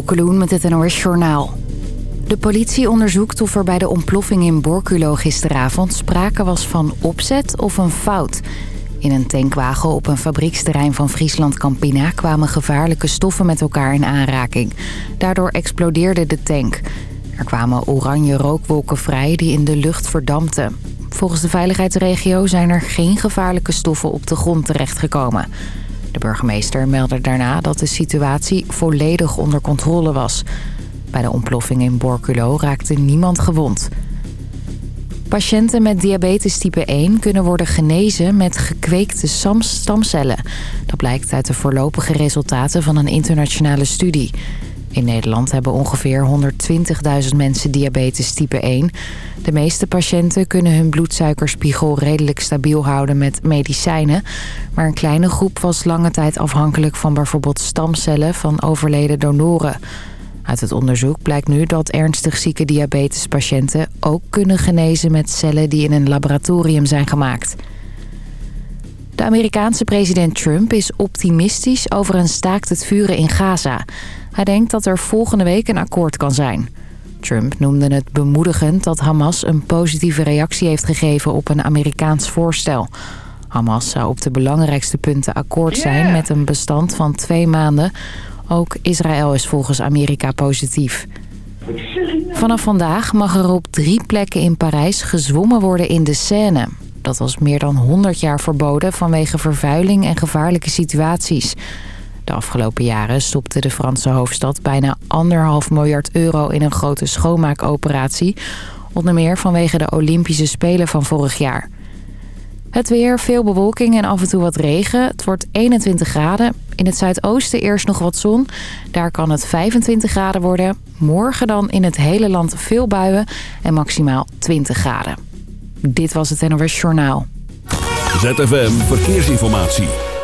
Okkeloen met het NOS Journaal. De politie onderzoekt of er bij de ontploffing in Borculo gisteravond... sprake was van opzet of een fout. In een tankwagen op een fabrieksterrein van Friesland Campina... kwamen gevaarlijke stoffen met elkaar in aanraking. Daardoor explodeerde de tank. Er kwamen oranje rookwolken vrij die in de lucht verdampten. Volgens de veiligheidsregio zijn er geen gevaarlijke stoffen op de grond terechtgekomen... De burgemeester meldde daarna dat de situatie volledig onder controle was. Bij de ontploffing in Borculo raakte niemand gewond. Patiënten met diabetes type 1 kunnen worden genezen met gekweekte stamcellen. Dat blijkt uit de voorlopige resultaten van een internationale studie. In Nederland hebben ongeveer 120.000 mensen diabetes type 1. De meeste patiënten kunnen hun bloedsuikerspiegel redelijk stabiel houden met medicijnen. Maar een kleine groep was lange tijd afhankelijk van bijvoorbeeld stamcellen van overleden donoren. Uit het onderzoek blijkt nu dat ernstig zieke diabetespatiënten ook kunnen genezen met cellen die in een laboratorium zijn gemaakt. De Amerikaanse president Trump is optimistisch over een staakt het vuren in Gaza. Hij denkt dat er volgende week een akkoord kan zijn. Trump noemde het bemoedigend dat Hamas een positieve reactie heeft gegeven op een Amerikaans voorstel. Hamas zou op de belangrijkste punten akkoord zijn met een bestand van twee maanden. Ook Israël is volgens Amerika positief. Vanaf vandaag mag er op drie plekken in Parijs gezwommen worden in de Seine. Dat was meer dan 100 jaar verboden vanwege vervuiling en gevaarlijke situaties. De afgelopen jaren stopte de Franse hoofdstad bijna anderhalf miljard euro in een grote schoonmaakoperatie. Onder meer vanwege de Olympische Spelen van vorig jaar. Het weer, veel bewolking en af en toe wat regen. Het wordt 21 graden. In het zuidoosten eerst nog wat zon. Daar kan het 25 graden worden. Morgen dan in het hele land veel buien en maximaal 20 graden. Dit was het NOS Journaal. ZFM Verkeersinformatie.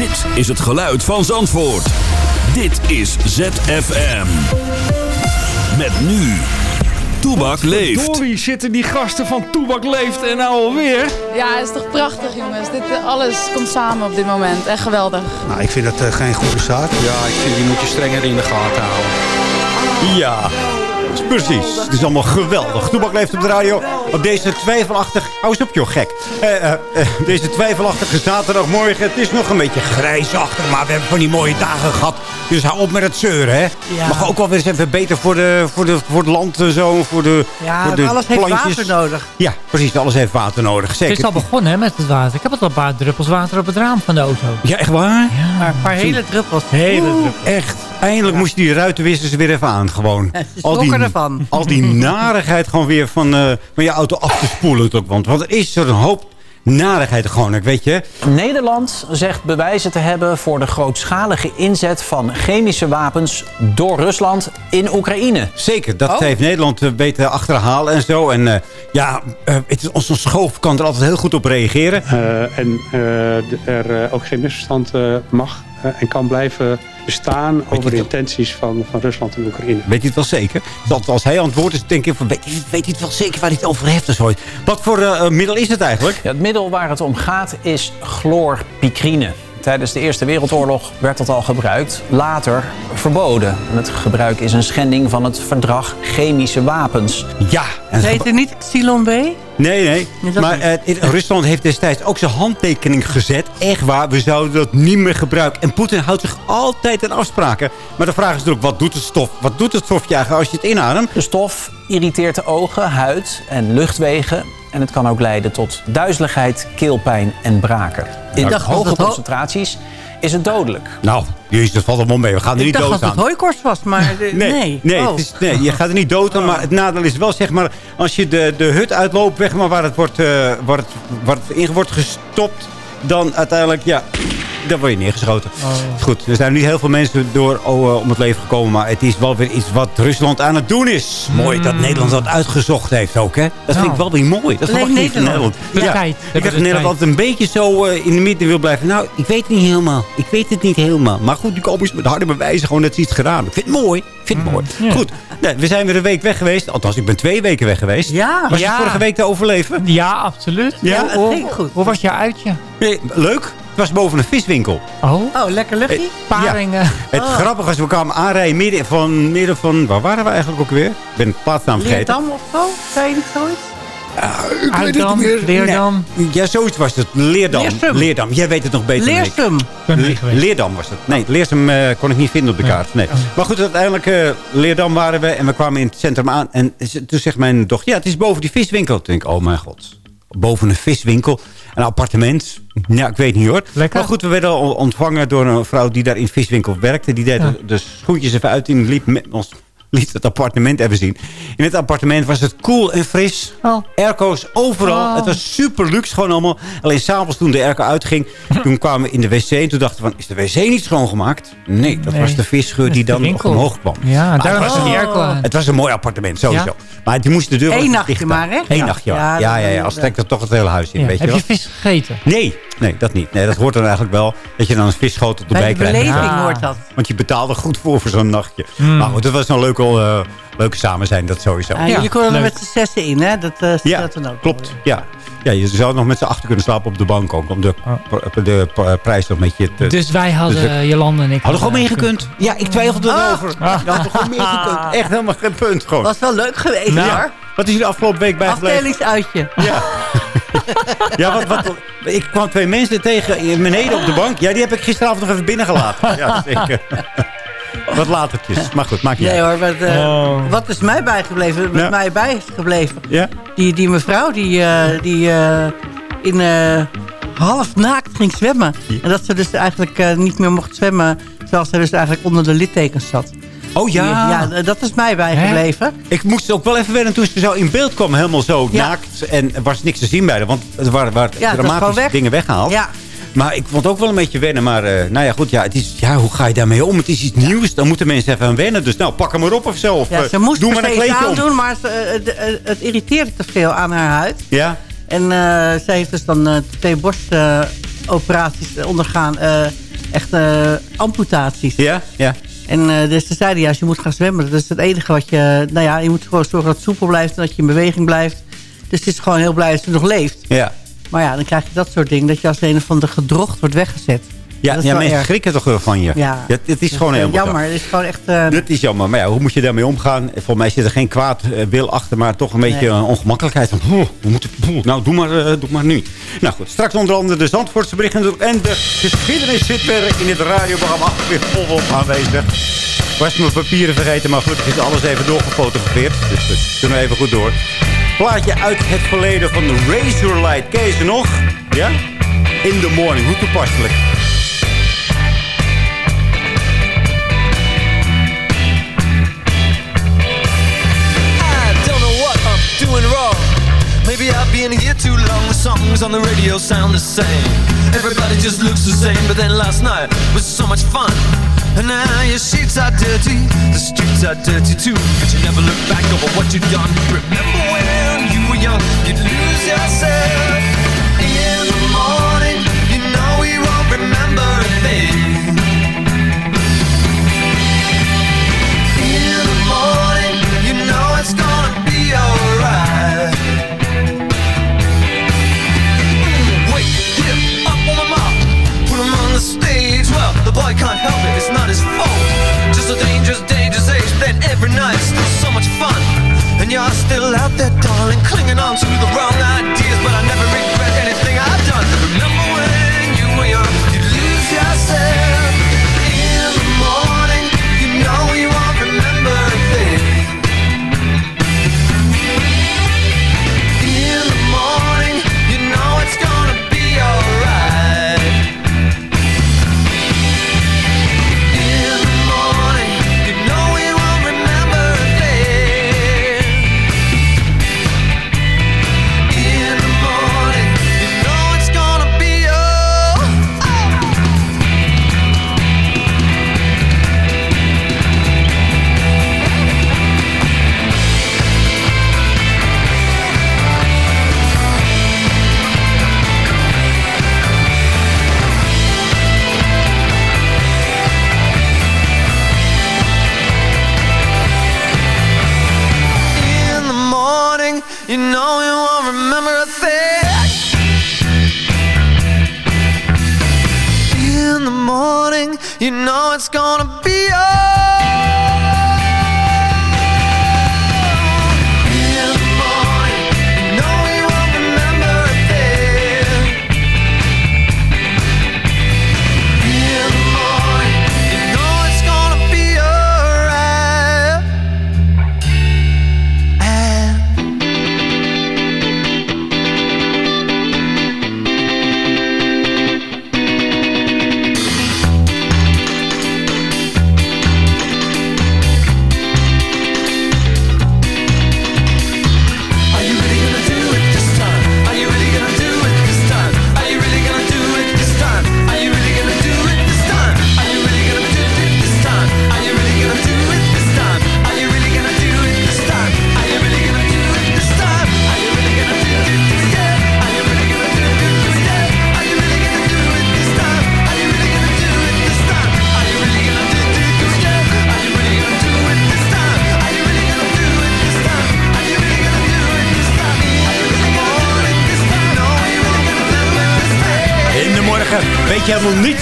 Dit is het geluid van Zandvoort. Dit is ZFM. Met nu. Toebak leeft. Dory zitten die gasten van Toebak leeft en nou alweer. Ja, het is toch prachtig jongens. Dit, eh, alles komt samen op dit moment. Echt geweldig. Nou, ik vind dat uh, geen goede zaak. Ja, ik vind die moet je strenger in de gaten houden. Ja, precies. Het is allemaal geweldig. Toebak leeft op de radio. Op deze twijfelachtig... Hou eens op joh, gek. Uh, uh, deze twijfelachtige zaterdagmorgen. Het is nog een beetje grijsachtig. Maar we hebben van die mooie dagen gehad. Dus hou op met het zeuren, hè. Ja. Mag ook wel weer eens even beter voor, de, voor, de, voor het land zo. Voor de, Ja, voor de alles heeft plantjes. water nodig. Ja, precies. Alles heeft water nodig. Zeker. Het is al begonnen hè, met het water. Ik heb al een paar druppels water op het raam van de auto. Ja, echt waar? Ja, Maar een paar hele druppels. hele Oeh. druppels. Echt. Eindelijk moest je die ruitenwissers weer even aan. Gewoon. Ze schrokken ervan. al die narigheid gewoon weer van, eh, van je auto af te spoelen. Ook, want, want er is er een hoop narigheid gewoon. Ik weet je. Nederland zegt bewijzen te hebben voor de grootschalige inzet van chemische wapens door Rusland in Oekraïne. Zeker, dat Oh. heeft Nederland eh, weten achterhalen en zo. En eh, ja, eh, het is, onze schoof kan er altijd heel goed op reageren. Eh, en eh, er ook geen misverstand eh, mag en kan blijven bestaan over de intenties van, van Rusland en Oekraïne. Weet je het wel zeker? Dat als hij antwoordt is, denk ik van, weet, je- weet het wel zeker waar hij het over heeft zoiets. Wat voor eh, middel is het eigenlijk? Ja, het middel waar het om gaat is chlorpicrine. Tijdens de Eerste Wereldoorlog werd dat al gebruikt, later verboden. En het gebruik is een schending van het verdrag chemische wapens. Ja, Heet het niet Xylon B? Nee, nee. Maar eh, in- Rusland heeft destijds ook zijn handtekening gezet. Echt waar, we zouden dat niet meer gebruiken. En Poetin houdt zich altijd aan afspraken. Maar de vraag is natuurlijk, wat doet het stof? Wat doet het stofje eigenlijk als je het inademt? De stof irriteert de ogen, huid en luchtwegen. En het kan ook leiden tot duizeligheid, keelpijn en braken. In dacht dat hoge ho- concentraties is het dodelijk. Nou, jezus, dat valt allemaal mee. We gaan er Ik niet dacht dood dat aan. het hooikorst was, maar eh, Nee, nee. nee, Oh. het is, nee, je gaat er niet dood aan. Maar het nadeel is wel, zeg maar, als je de, de hut uitloopt, weg maar waar het, wordt, eh, waar, het, waar het in wordt gestopt, dan uiteindelijk, ja, dan word je neergeschoten. Goed, er zijn niet heel veel mensen door oh, eh, om het leven gekomen, maar het is wel weer iets wat Rusland aan het doen is. Mooi dat Nederland dat uitgezocht heeft ook, hè? Dat vind ik wel weer mooi. Dat van Nederland. We Ik heb de in Nederland tijd. altijd een beetje zo eh, in de midden wil blijven. Nou, ik weet het niet helemaal. Ik weet het niet helemaal. Maar goed, die komen eens met harde bewijzen gewoon dat ze iets gedaan hebben. Ik vind het mooi. Ik vind het mooi. ja. Goed, nou, we zijn weer een week weg geweest. Althans, ik ben twee weken weg geweest. Ja. Was je Ja. vorige week te overleven? Ja, absoluut. Ja, hoe, goed. Hoe was je uitje? Nee, leuk. Het was boven een viswinkel. Oh, Oh, lekker luchtje. paringen. Het grappige was, we kwamen aanrijden midden van, midden van... Waar waren we eigenlijk ook weer? Ik ben het plaatsnaam vergeten. Leerdam of zo? Zei je niet zoiets? Uitdam, Leerdam. Ja, zoiets was het. Leerdam. Leersum. Leerdam. Jij weet het nog beter dan ik. Leersum. Ik mee geweest. Leerdam was het. Nee, Leersum eh, kon ik niet vinden op de kaart. Nee. Maar goed, uiteindelijk eh Leerdam waren we. En we kwamen in het centrum aan. En toen zegt mijn dochter, ja, het is boven die viswinkel. Toen denk ik, oh mijn god. Boven een viswinkel. Een appartement. Ja, ik weet niet hoor. Lekker. Maar goed, we werden al ontvangen door een vrouw die daar in de viswinkel werkte. Die deed Ja. de schoentjes even uit en liep met ons liet het appartement even zien. In het appartement was het koel en fris. Oh. Airco's overal. Oh. Het was super luxe gewoon allemaal. Alleen s'avonds toen de airco uitging, toen kwamen we in de wc. En toen dachten we van, is de wc niet schoongemaakt? Nee, dat Nee. was de visgeur die dan nog omhoog kwam. Ja, daar het was een- airco aan. Het was een mooi appartement, sowieso. Ja? Maar die moest de deur Eén nachtje maar, hè? Eén Ja. nachtje, ja. Ja, Ja, ja. Als trekt dat toch het hele huis in, weet je Heb wel. je vis gegeten? Nee, nee, dat niet. Nee, dat hoort dan eigenlijk wel. Dat je dan een visschotel Bij erbij de krijgt. beleving Ah. hoort dat. Want je betaalde goed voor voor zo'n nachtje. Mm. Maar goed, het was een leuke, eh, leuke samen zijn, dat sowieso. Ja, jullie konden er leuk. met z'n zessen in, hè? Dat uh, Ja, klopt. Ja. ja, je zou nog met z'n achter kunnen slapen op de bank ook. Om de, de, de p- prijs nog met je te... Dus wij hadden, Dus eh, Jolanda en ik... Hadden gewoon eh, meegekund. Ja, ik twijfelde Ah. erover. Je had er gewoon meegekund. Echt helemaal geen punt gewoon. was wel leuk geweest, Nou, hoor. Wat is jullie afgelopen week bijgebleven? Afdelingsuitje. Ja. ja, wat, wat, ik kwam twee mensen tegen in- beneden op de bank. Ja, die heb ik gisteravond nog even binnengelaten. Ja, zeker. Wat latertjes. Maar goed, maakt niet Nee uit. hoor, wat, eh, Oh. wat is mij bijgebleven? Wat Ja. mij bij is gebleven. Ja? Die, die mevrouw die, eh, die eh, in eh, half naakt ging zwemmen. En dat ze dus eigenlijk eh, niet meer mocht zwemmen. Terwijl ze dus eigenlijk onder de littekens zat. Oh ja. Ja, eh, dat is mij bijgebleven. Ik moest ook wel even wennen toen ze zo in beeld kwam. Helemaal zo Ja. naakt. En er was niks te zien bij haar. Want er waren, waren Ja, dramatische weg. dingen weggehaald. Ja. Maar ik vond ook wel een beetje wennen. Maar eh, nou ja, goed. Ja, het is, ja, hoe ga je daarmee om? Het is iets nieuws. Dan moeten mensen even aan wennen. Dus nou, pak hem maar op of zo. Of, Ja, eh, ze moest doe maar een kleedje om. aandoen, maar ze, eh, het, eh, het irriteerde te veel aan haar huid. Ja? En eh, zij heeft dus dan eh, twee borstoperaties ondergaan. eh, echt eh, amputaties. Ja? Ja. En eh, dus ze zeiden, ja, als je moet gaan zwemmen, dat is het enige wat je... Nou ja, je moet gewoon zorgen dat het soepel blijft en dat je in beweging blijft. Dus het is gewoon heel blij dat ze nog leeft. Ja. Maar ja, dan krijg je dat soort dingen, dat je als een van de gedrocht wordt weggezet. Ja, ja mensen erg. schrikken toch wel van je. Ja. Het, het is Dat gewoon helemaal Jammer, het is gewoon echt... eh, Dat is jammer. Maar ja, hoe moet je daarmee omgaan? Volgens mij zit er geen kwaad eh, wil achter, maar toch een beetje Nee. een ongemakkelijkheid. Van, "Oeh, we moeten, nou, doe maar, eh, doe maar nu. Nou goed, straks onder andere de Zandvoortse berichten. En de geschiedenis zit weer in het radioprogramma weer volop aanwezig. Ik was mijn papieren vergeten, maar gelukkig is alles even doorgefotografeerd. Dus we kunnen even goed door. Plaatje uit het verleden van de Razorlight. Ken je ze nog? Ja? In the morning. Hoe toepasselijk. Doing wrong. Maybe I've been here too long. The songs on the radio sound the same. Everybody just looks the same. But then last night was so much fun. And now your sheets are dirty. The streets are dirty too. But you never look back over what you've done. Remember when you were young, you'd lose yourself. You're still out there, darling, clinging on to the wrong You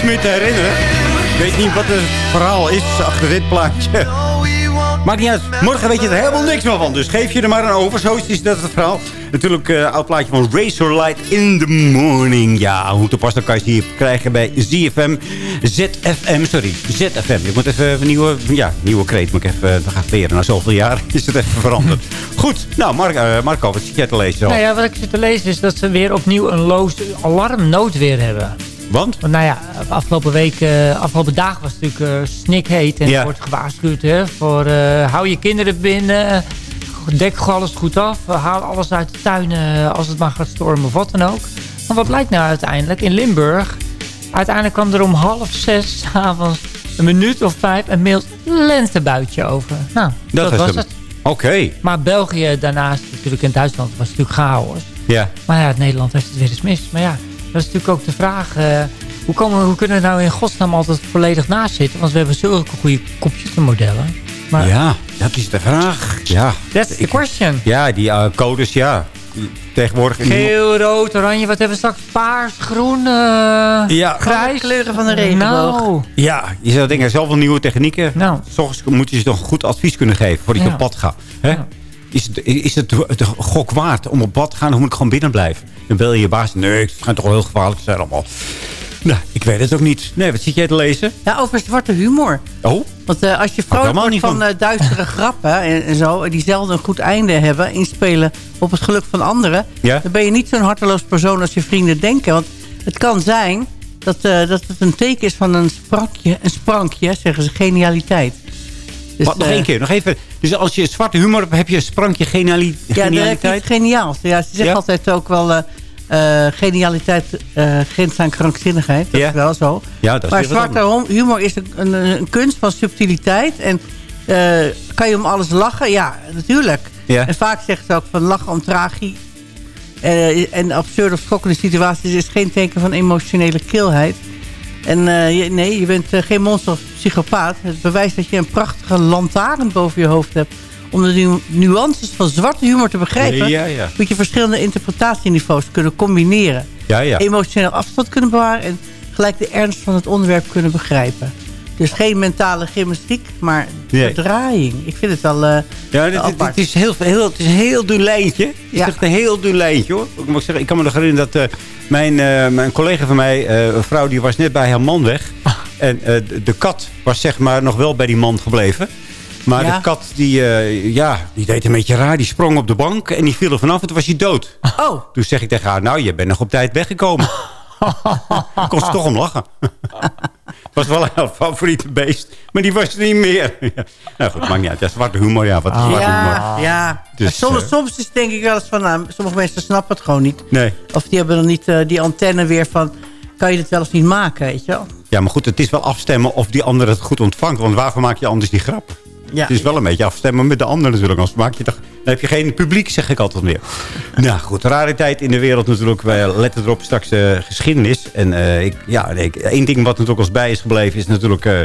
niets meer te herinneren. Ik weet niet wat het verhaal is achter dit plaatje. Maakt niet uit. Morgen weet je er helemaal niks meer van. Dus geef je er maar aan over. Zo is dat het verhaal. Natuurlijk uh, oud plaatje van Razorlight in the Morning. Ja, hoe toepasselijk kan je die krijgen bij ZFM. ZFM, sorry. ZFM. Ik moet even een nieuwe, ja, nieuwe kreet. Moet ik even uh, gaan leren. Na zoveel jaar is het even veranderd. Goed. Nou, Mark, uh, Marco, wat zit jij te lezen? Nou ja, wat ik zit te lezen is dat ze weer opnieuw een loos alarmnoodweer hebben. Want? Nou ja, afgelopen week, uh, afgelopen dagen was het natuurlijk uh, snikheet. En ja. er wordt gewaarschuwd hè, voor uh, hou je kinderen binnen. Dek alles goed af. Haal alles uit de tuin als het maar gaat stormen of wat dan ook. Maar wat blijkt nou uiteindelijk? In Limburg, uiteindelijk kwam er om half zes avonds een minuut of vijf een mild lentebuitje over. Nou, dat, dat was het. Oké. Okay. Maar België daarnaast, natuurlijk in Duitsland, was natuurlijk chaos. Ja. Maar ja, Nederland heeft het weer eens mis. Maar ja, dat is natuurlijk ook de vraag... Uh, hoe, komen, hoe kunnen we nou in godsnaam altijd volledig naast zitten? Want we hebben zulke goede computermodellen. Maar, ja, dat is de vraag. Ja. That's the question. Ja, die uh, codes, ja. Tegenwoordig... Geel, rood, oranje. Wat hebben we straks? Paars, groen, uh, ja. grijs. kleuren van de regenboog. Nou. Ja, je zou denken, zoveel nieuwe technieken. Nou. Soms moet je ze toch goed advies kunnen geven voordat je ja. op pad gaat. Hè? Ja. Is het, is het de gok waard om op pad te gaan? Of moet ik gewoon binnen blijven? Dan bel je je baas. Nee, het gaat toch wel heel gevaarlijk zijn allemaal. Nou, ik weet het ook niet. Nee, wat zit jij te lezen? Ja, over zwarte humor. Oh? Want uh, als je vrolijk wordt van, van uh, duistere grappen en, en, zo... die zelden een goed einde hebben... inspelen op het geluk van anderen... Ja? dan ben je niet zo'n harteloos persoon als je vrienden denken. Want het kan zijn dat, uh, dat het een teken is van een sprankje, een sprankje zeggen ze, genialiteit. Dus, Wat, nog één keer, nog even. Dus als je zwarte humor hebt, heb je een sprankje geniali genialiteit? Ja, dat is geniaal. Ja, ze ja? altijd ook wel... Uh, uh, genialiteit uh, grenst aan krankzinnigheid. Dat is wel zo. Ja, dat maar zwarte humor is een, een, een, kunst van subtiliteit. En uh, kan je om alles lachen? Ja, natuurlijk. En vaak zegt ze ook van lachen om tragie. en absurde of schokkende situaties is geen teken van emotionele kilheid. En je, nee, je bent geen monster of psychopaat. Het bewijst dat je een prachtige lantaarn boven je hoofd hebt om de nu nuances van zwarte humor te begrijpen... Ja, ja. moet je verschillende interpretatieniveaus kunnen combineren. Ja, ja. Emotioneel afstand kunnen bewaren... en gelijk de ernst van het onderwerp kunnen begrijpen. Dus geen mentale gymnastiek, maar nee. draaiing. Ik vind het al uh, Ja, het, is heel, heel, het is een heel dun lijntje. Het is Ja. echt een heel dun lijntje, hoor. Ik, moet zeggen, ik kan me nog herinneren dat uh, mijn, uh, mijn collega van mij... een vrouw die was net bij haar man weg. En de, de kat was zeg maar nog wel bij die man gebleven. Maar Ja. de kat, die, uh, ja, die deed een beetje raar. Die sprong op de bank en die viel er vanaf en toen was hij dood. Oh. Toen zeg ik tegen haar, nou, je bent nog op tijd weggekomen. kon ze toch om lachen. Was wel een favoriete beest. Maar die was er niet meer. Ja. Nou goed, maakt niet uit. Ja, zwarte humor, ja. Wat is zwarte humor? Ja, ja. Dus, soms, eh, soms is denk ik wel eens van... Nou, sommige mensen snappen het gewoon niet. Nee. Of die hebben dan niet uh, die antenne weer van... Kan je dit wel of niet maken, weet je wel? Ja, maar goed, het is wel afstemmen of die ander het goed ontvangt. Want waarvoor maak je anders die grap? Ja. Het is wel een beetje afstemmen met de ander natuurlijk. Anders maak je toch... heb je geen publiek, zeg ik altijd meer. nou goed, rare tijd in de wereld natuurlijk. Wij letten erop straks uh, geschiedenis. En uh, ik, ja, nee, één ding wat natuurlijk als bij is gebleven is natuurlijk... Uh,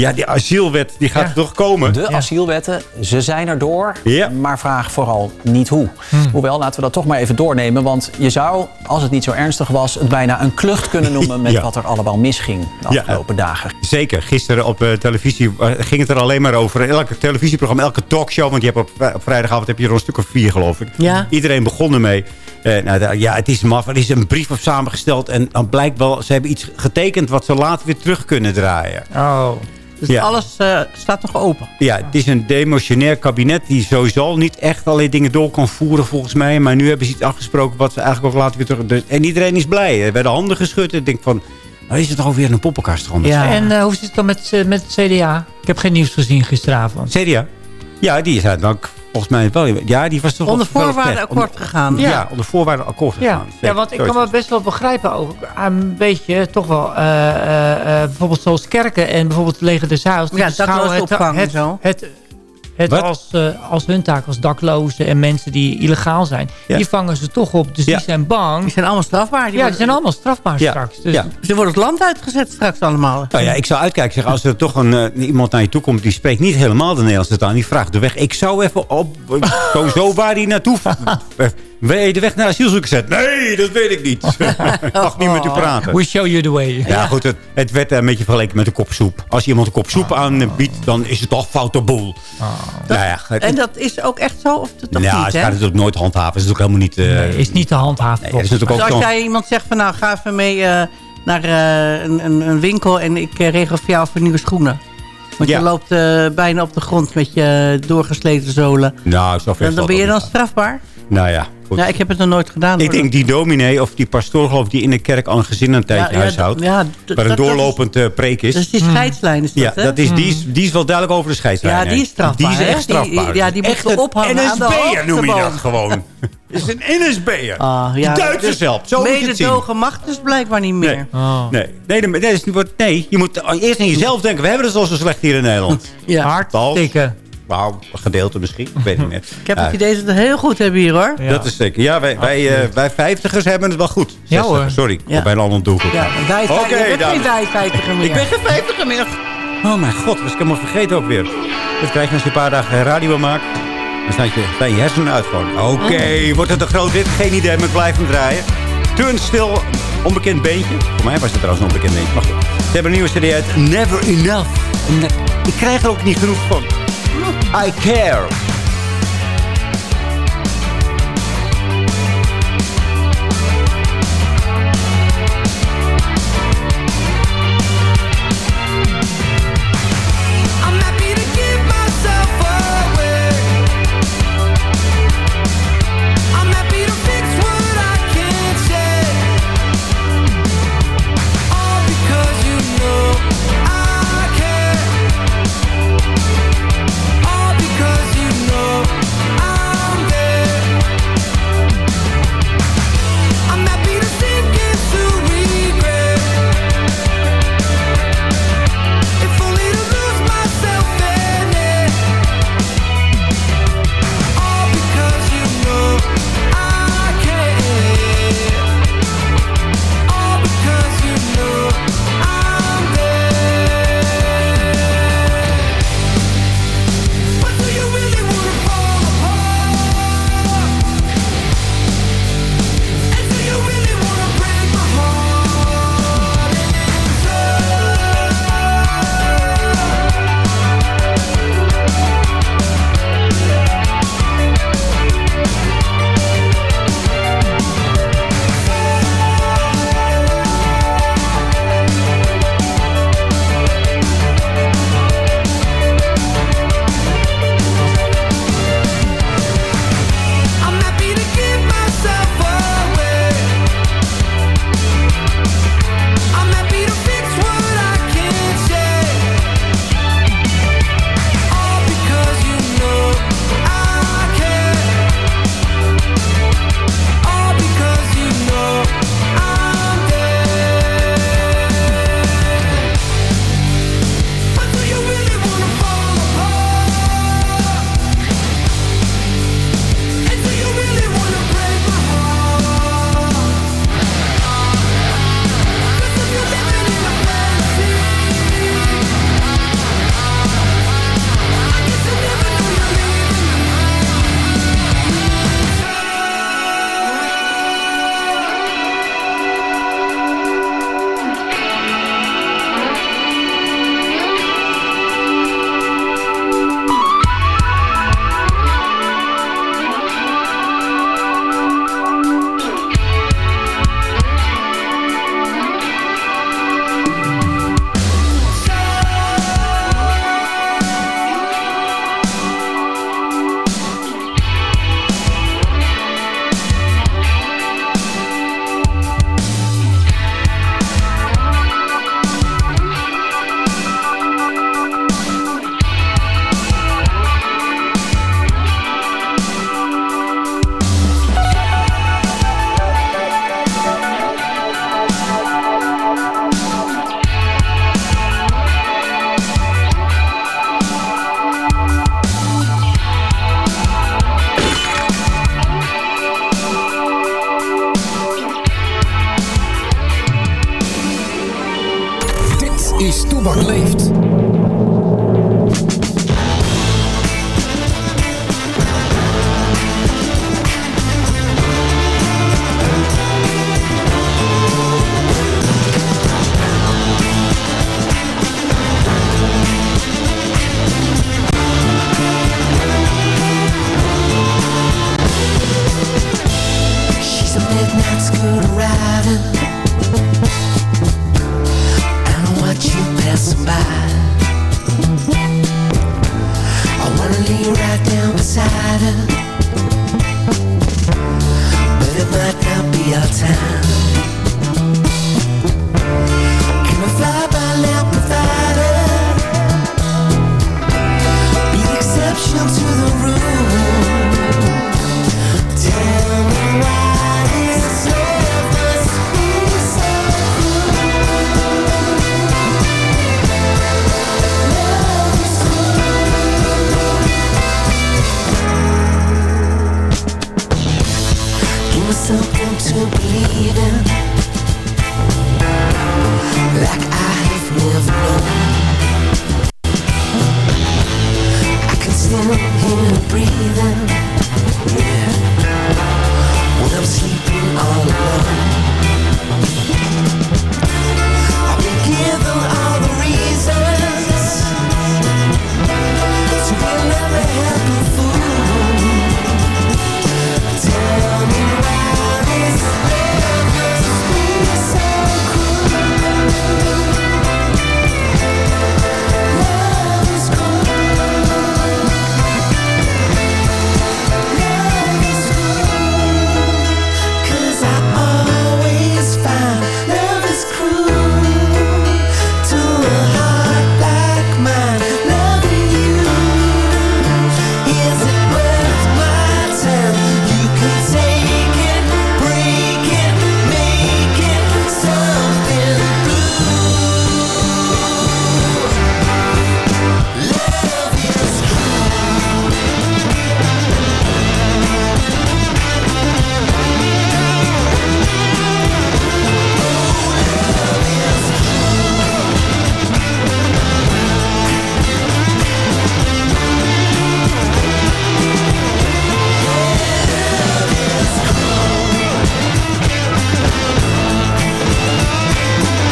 ja, die asielwet, die gaat ja. toch komen. De asielwetten, ze zijn erdoor. Ja. Maar vraag vooral niet hoe. Hmm. Hoewel, laten we dat toch maar even doornemen. Want je zou, als het niet zo ernstig was... het bijna een klucht kunnen noemen met wat er allemaal misging de afgelopen dagen. Zeker. Gisteren op televisie ging het er alleen maar over. Elke televisieprogramma, elke talkshow. Want je hebt op, op vrijdagavond heb je er een stuk of vier, geloof ik. Ja. Iedereen begon ermee. Uh, nou, ja, het is maf. Er is een brief op samengesteld. En dan blijkt wel, ze hebben iets getekend... wat ze later weer terug kunnen draaien. Oh. Dus ja. alles uh, staat nog open? Ja, het is een demotionair kabinet... die sowieso niet echt alleen dingen door kan voeren volgens mij. Maar nu hebben ze iets afgesproken... wat ze eigenlijk ook later weer terug... Dus, en iedereen is blij. Er werden handen geschud. Ik denk van... Nou is het toch alweer een poppenkast Ja. En uh, hoe zit het dan met, met het CDA? Ik heb geen nieuws gezien gisteravond. CDA? Ja, die zijn dan volgens mij wel. Ja, die was toch onder voorwaarden akkoord gegaan. Ja. ja. onder voorwaarden akkoord gegaan. Ja, want ik kan me best wel begrijpen ook. Een beetje toch wel. Uh, uh, bijvoorbeeld zoals kerken en bijvoorbeeld Leger des Huis. Ja, dat was opvang het, zo. Het, het als, uh, als hun taak als daklozen en mensen die illegaal zijn. Ja. Die vangen ze toch op. Dus ja. die zijn bang. Die zijn allemaal strafbaar. Die ja, worden... die zijn allemaal strafbaar straks. Dus... Ze worden het land uitgezet straks allemaal. Nou ja, ik zou uitkijken. Zeg, als er toch een, uh, iemand naar je toe komt... die spreekt niet helemaal de Nederlandse taal. Die vraagt de weg. Ik zou even op... zo waar die naartoe... Weet je de weg naar asielzoekers zet? Nee, dat weet ik niet. ik mag niet met u praten. We show you the way. Ja, goed. Het, het werd een beetje vergeleken met een kop soep. Als iemand een kop soep aanbiedt, dan is het toch foute boel. Oh. Nou ja, het, en dat is ook echt zo? Of toch ja, niet, ze gaat het ook nooit handhaven. Het is ook helemaal niet... Uh, nee, is niet te handhaven. Nee, is ook dus als jij iemand zegt van nou, ga even mee uh, naar uh, een, een, een, winkel en ik regel voor jou voor nieuwe schoenen. Want ja. je loopt bijna op de grond met je doorgesleten zolen. Nou, zo Dan, dan ben je dan strafbaar? Nou ja, Ja, ik heb het nog nooit gedaan. Ik denk die dominee of die pastoor geloof die in de kerk al een gezin een tijdje ja, huishoudt. Ja, waar een doorlopend uh, preek is. Dat is die scheidslijn is dat, Ja, dat is, die, is, die is wel duidelijk over de scheidslijn. Ja, die is strafbaar. Die is echt strafbaar. Die, ja, die moet je ophangen aan de NSB'er noem je dat gewoon. Het is een NSB'er. Ah, ja, die Duitsers dus helpt. Zo Mededogen mag dus blijkbaar niet meer. Nee, oh. nee. nee, nee, nee, nee, je moet eerst aan jezelf denken. We hebben het al zo slecht hier in Nederland. Ja. Hartstikke. Nou, een gedeelte misschien. Ik weet niet meer. Ik heb het idee dat we het heel goed hebben hier, hoor. Ja. Dat is zeker. Ja, wij, wij, uh, wij vijftigers hebben het wel goed. 60, ja, hoor. Sorry, ja. bij een ander doel. Ja, wij zijn okay, geen vijftiger meer. Ik ben geen vijftiger meer. Oh mijn god, was ik helemaal vergeten ook weer. Dat krijg je als je een paar dagen radio maakt. Dan staat je, staan je hersenen uit gewoon. Oké, okay, wordt het een groot wit? Geen idee, maar ik blijf hem draaien. Turnstill, onbekend beentje. Voor mij was het trouwens een onbekend beentje. Maar goed. Ze hebben een nieuwe CD uit. Never Enough. En ik krijg er ook niet genoeg van. I care.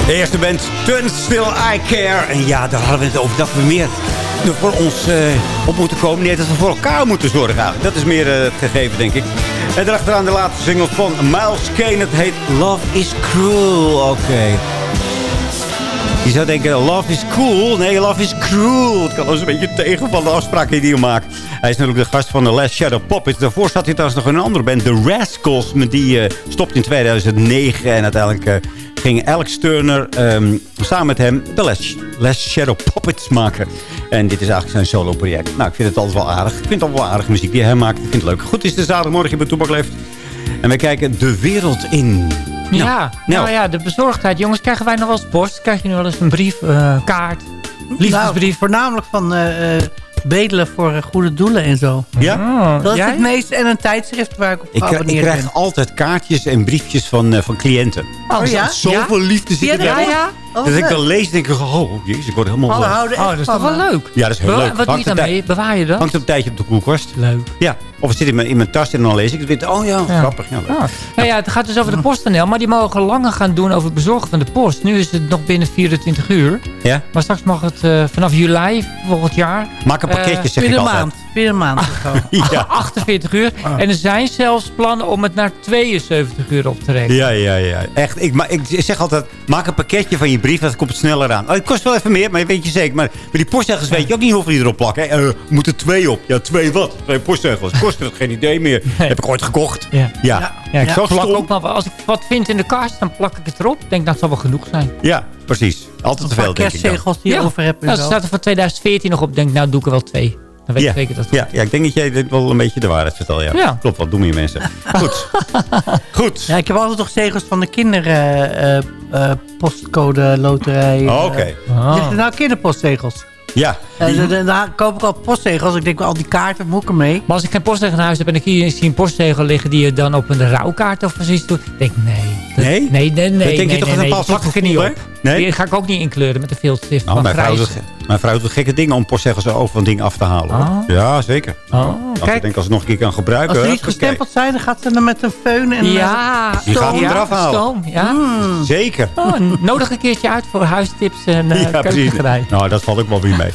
De eerste band, Still I Care. En ja, daar hadden we het over dat we meer voor ons eh, op moeten komen. Nee, dat we voor elkaar moeten zorgen eigenlijk. Dat is meer eh, het gegeven, denk ik. En daarachteraan de laatste single van Miles Kane. Het heet Love is Cruel. Oké. Je zou denken, love is cool. Nee, love is cruel. Het kan ons een beetje tegen van de afspraken die hij maakt. Hij is natuurlijk de gast van The Last Shadow Puppets. Daarvoor zat hij trouwens nog in een andere band, The Rascals. Die uh, stopt in 2009. En uiteindelijk ging Alex Turner um, samen met hem The Last, Last Shadow Puppets maken. En dit is eigenlijk zijn solo project. Nou, ik vind het altijd wel aardig. Ik vind het altijd wel aardig muziek die hij maakt. Ik vind het leuk. Goed, het is de zaterdagmorgen bij Toepak Leeft. En wij kijken de wereld in. Nou, ja, nou. nou. ja, de bezorgdheid. Jongens, krijgen wij nog wel eens post? Krijg je nu wel eens een brief, uh, kaart, liefdesbrief? Nou, voornamelijk van uh, bedelen voor uh, goede doelen en zo. Ja? Oh, dat is jij? het meest. En een tijdschrift waar ik op ik, krijg, ik krijg ben. altijd kaartjes en briefjes van, uh, van cliënten. Oh, oh ja? Zoveel ja? liefde zit erin. Ja, ja. Oh, dat ik dan lees denk ik, oh jezus, ik word helemaal... Houden oh, dat is toch wel leuk? Ja, dat is heel leuk. Wat doe je daarmee? Bewaar je dat? Hangt een tijdje op de koelkast. Leuk. Ja, of het zit in mijn, in mijn tas en dan lees ik het weer. Oh ja, ja. grappig. Ja, ja. Nou ja, het gaat dus over de PostNL. Maar die mogen langer gaan doen over het bezorgen van de post. Nu is het nog binnen 24 uur. Ja? Maar straks mag het uh, vanaf juli volgend jaar... Maak een pakketje, uh, zeg ik altijd. maand. Een maand. ja. 48 uur. Oh. En er zijn zelfs plannen om het naar 72 uur op te rekenen. Ja, ja, ja. Echt. Ik, maar, ik zeg altijd, maak een pakketje van je brief. Dat komt sneller aan. Oh, het kost wel even meer, maar weet je zeker. Maar bij die postzegels weet je ook niet hoeveel die erop plakken. Hè? Uh, moeten twee op. Ja, twee wat? Twee postzegels. Kost het geen idee meer. Nee. Heb ik ooit gekocht. Ja. Ja. ja. ja ik ja. Plak ook maar, als ik wat vind in de kast, dan plak ik het erop. Ik denk dat het zal wel genoeg zijn. Ja, precies. Altijd te veel, denk ik kerstzegels die je over hebt. Nou, staat er van 2014 nog op. Denk nou doe ik er wel twee. Dan weet ja. ik zeker dat ja, ja, ik denk dat jij dit wel een beetje de waarheid vertelt. Ja. ja. Klopt, wat doen meer mensen. Goed. Goed. Ja, ik heb altijd nog zegels van de kinderen uh, uh, postcode loterij. Oh, Oké. Okay. Uh, oh. nou kinderpostzegels? Ja. En dan- dan dan koop ik al postzegels. Ik denk, al die kaarten moet ik ermee. Maar als ik geen postzegel in huis heb en ik hier zie een postzegel liggen die je dan op een rouwkaart of zoiets doet, denk ik nee. Dat- Nee? Nee, nee, nee. denk je toch nee, een nee, dat plak ik er niet op. Nee? Die ga ik ook niet inkleuren met een filtstift Nou, van mijn, vrouw doet, mijn vrouw doet gekke dingen om postzegels over van dingen af te halen. Oh. Ja, zeker. Oh, Als ik denk als ze nog een keer kan gebruiken. Als ze niet gestempeld zijn, dan gaat ze er met een föhn en... Ja, Die gaan we ja, eraf halen. stoom, ja. Mm. Zeker. Oh, nodig een keertje uit voor huistips en uh, ja, precies. Nou, dat valt ook wel weer mee.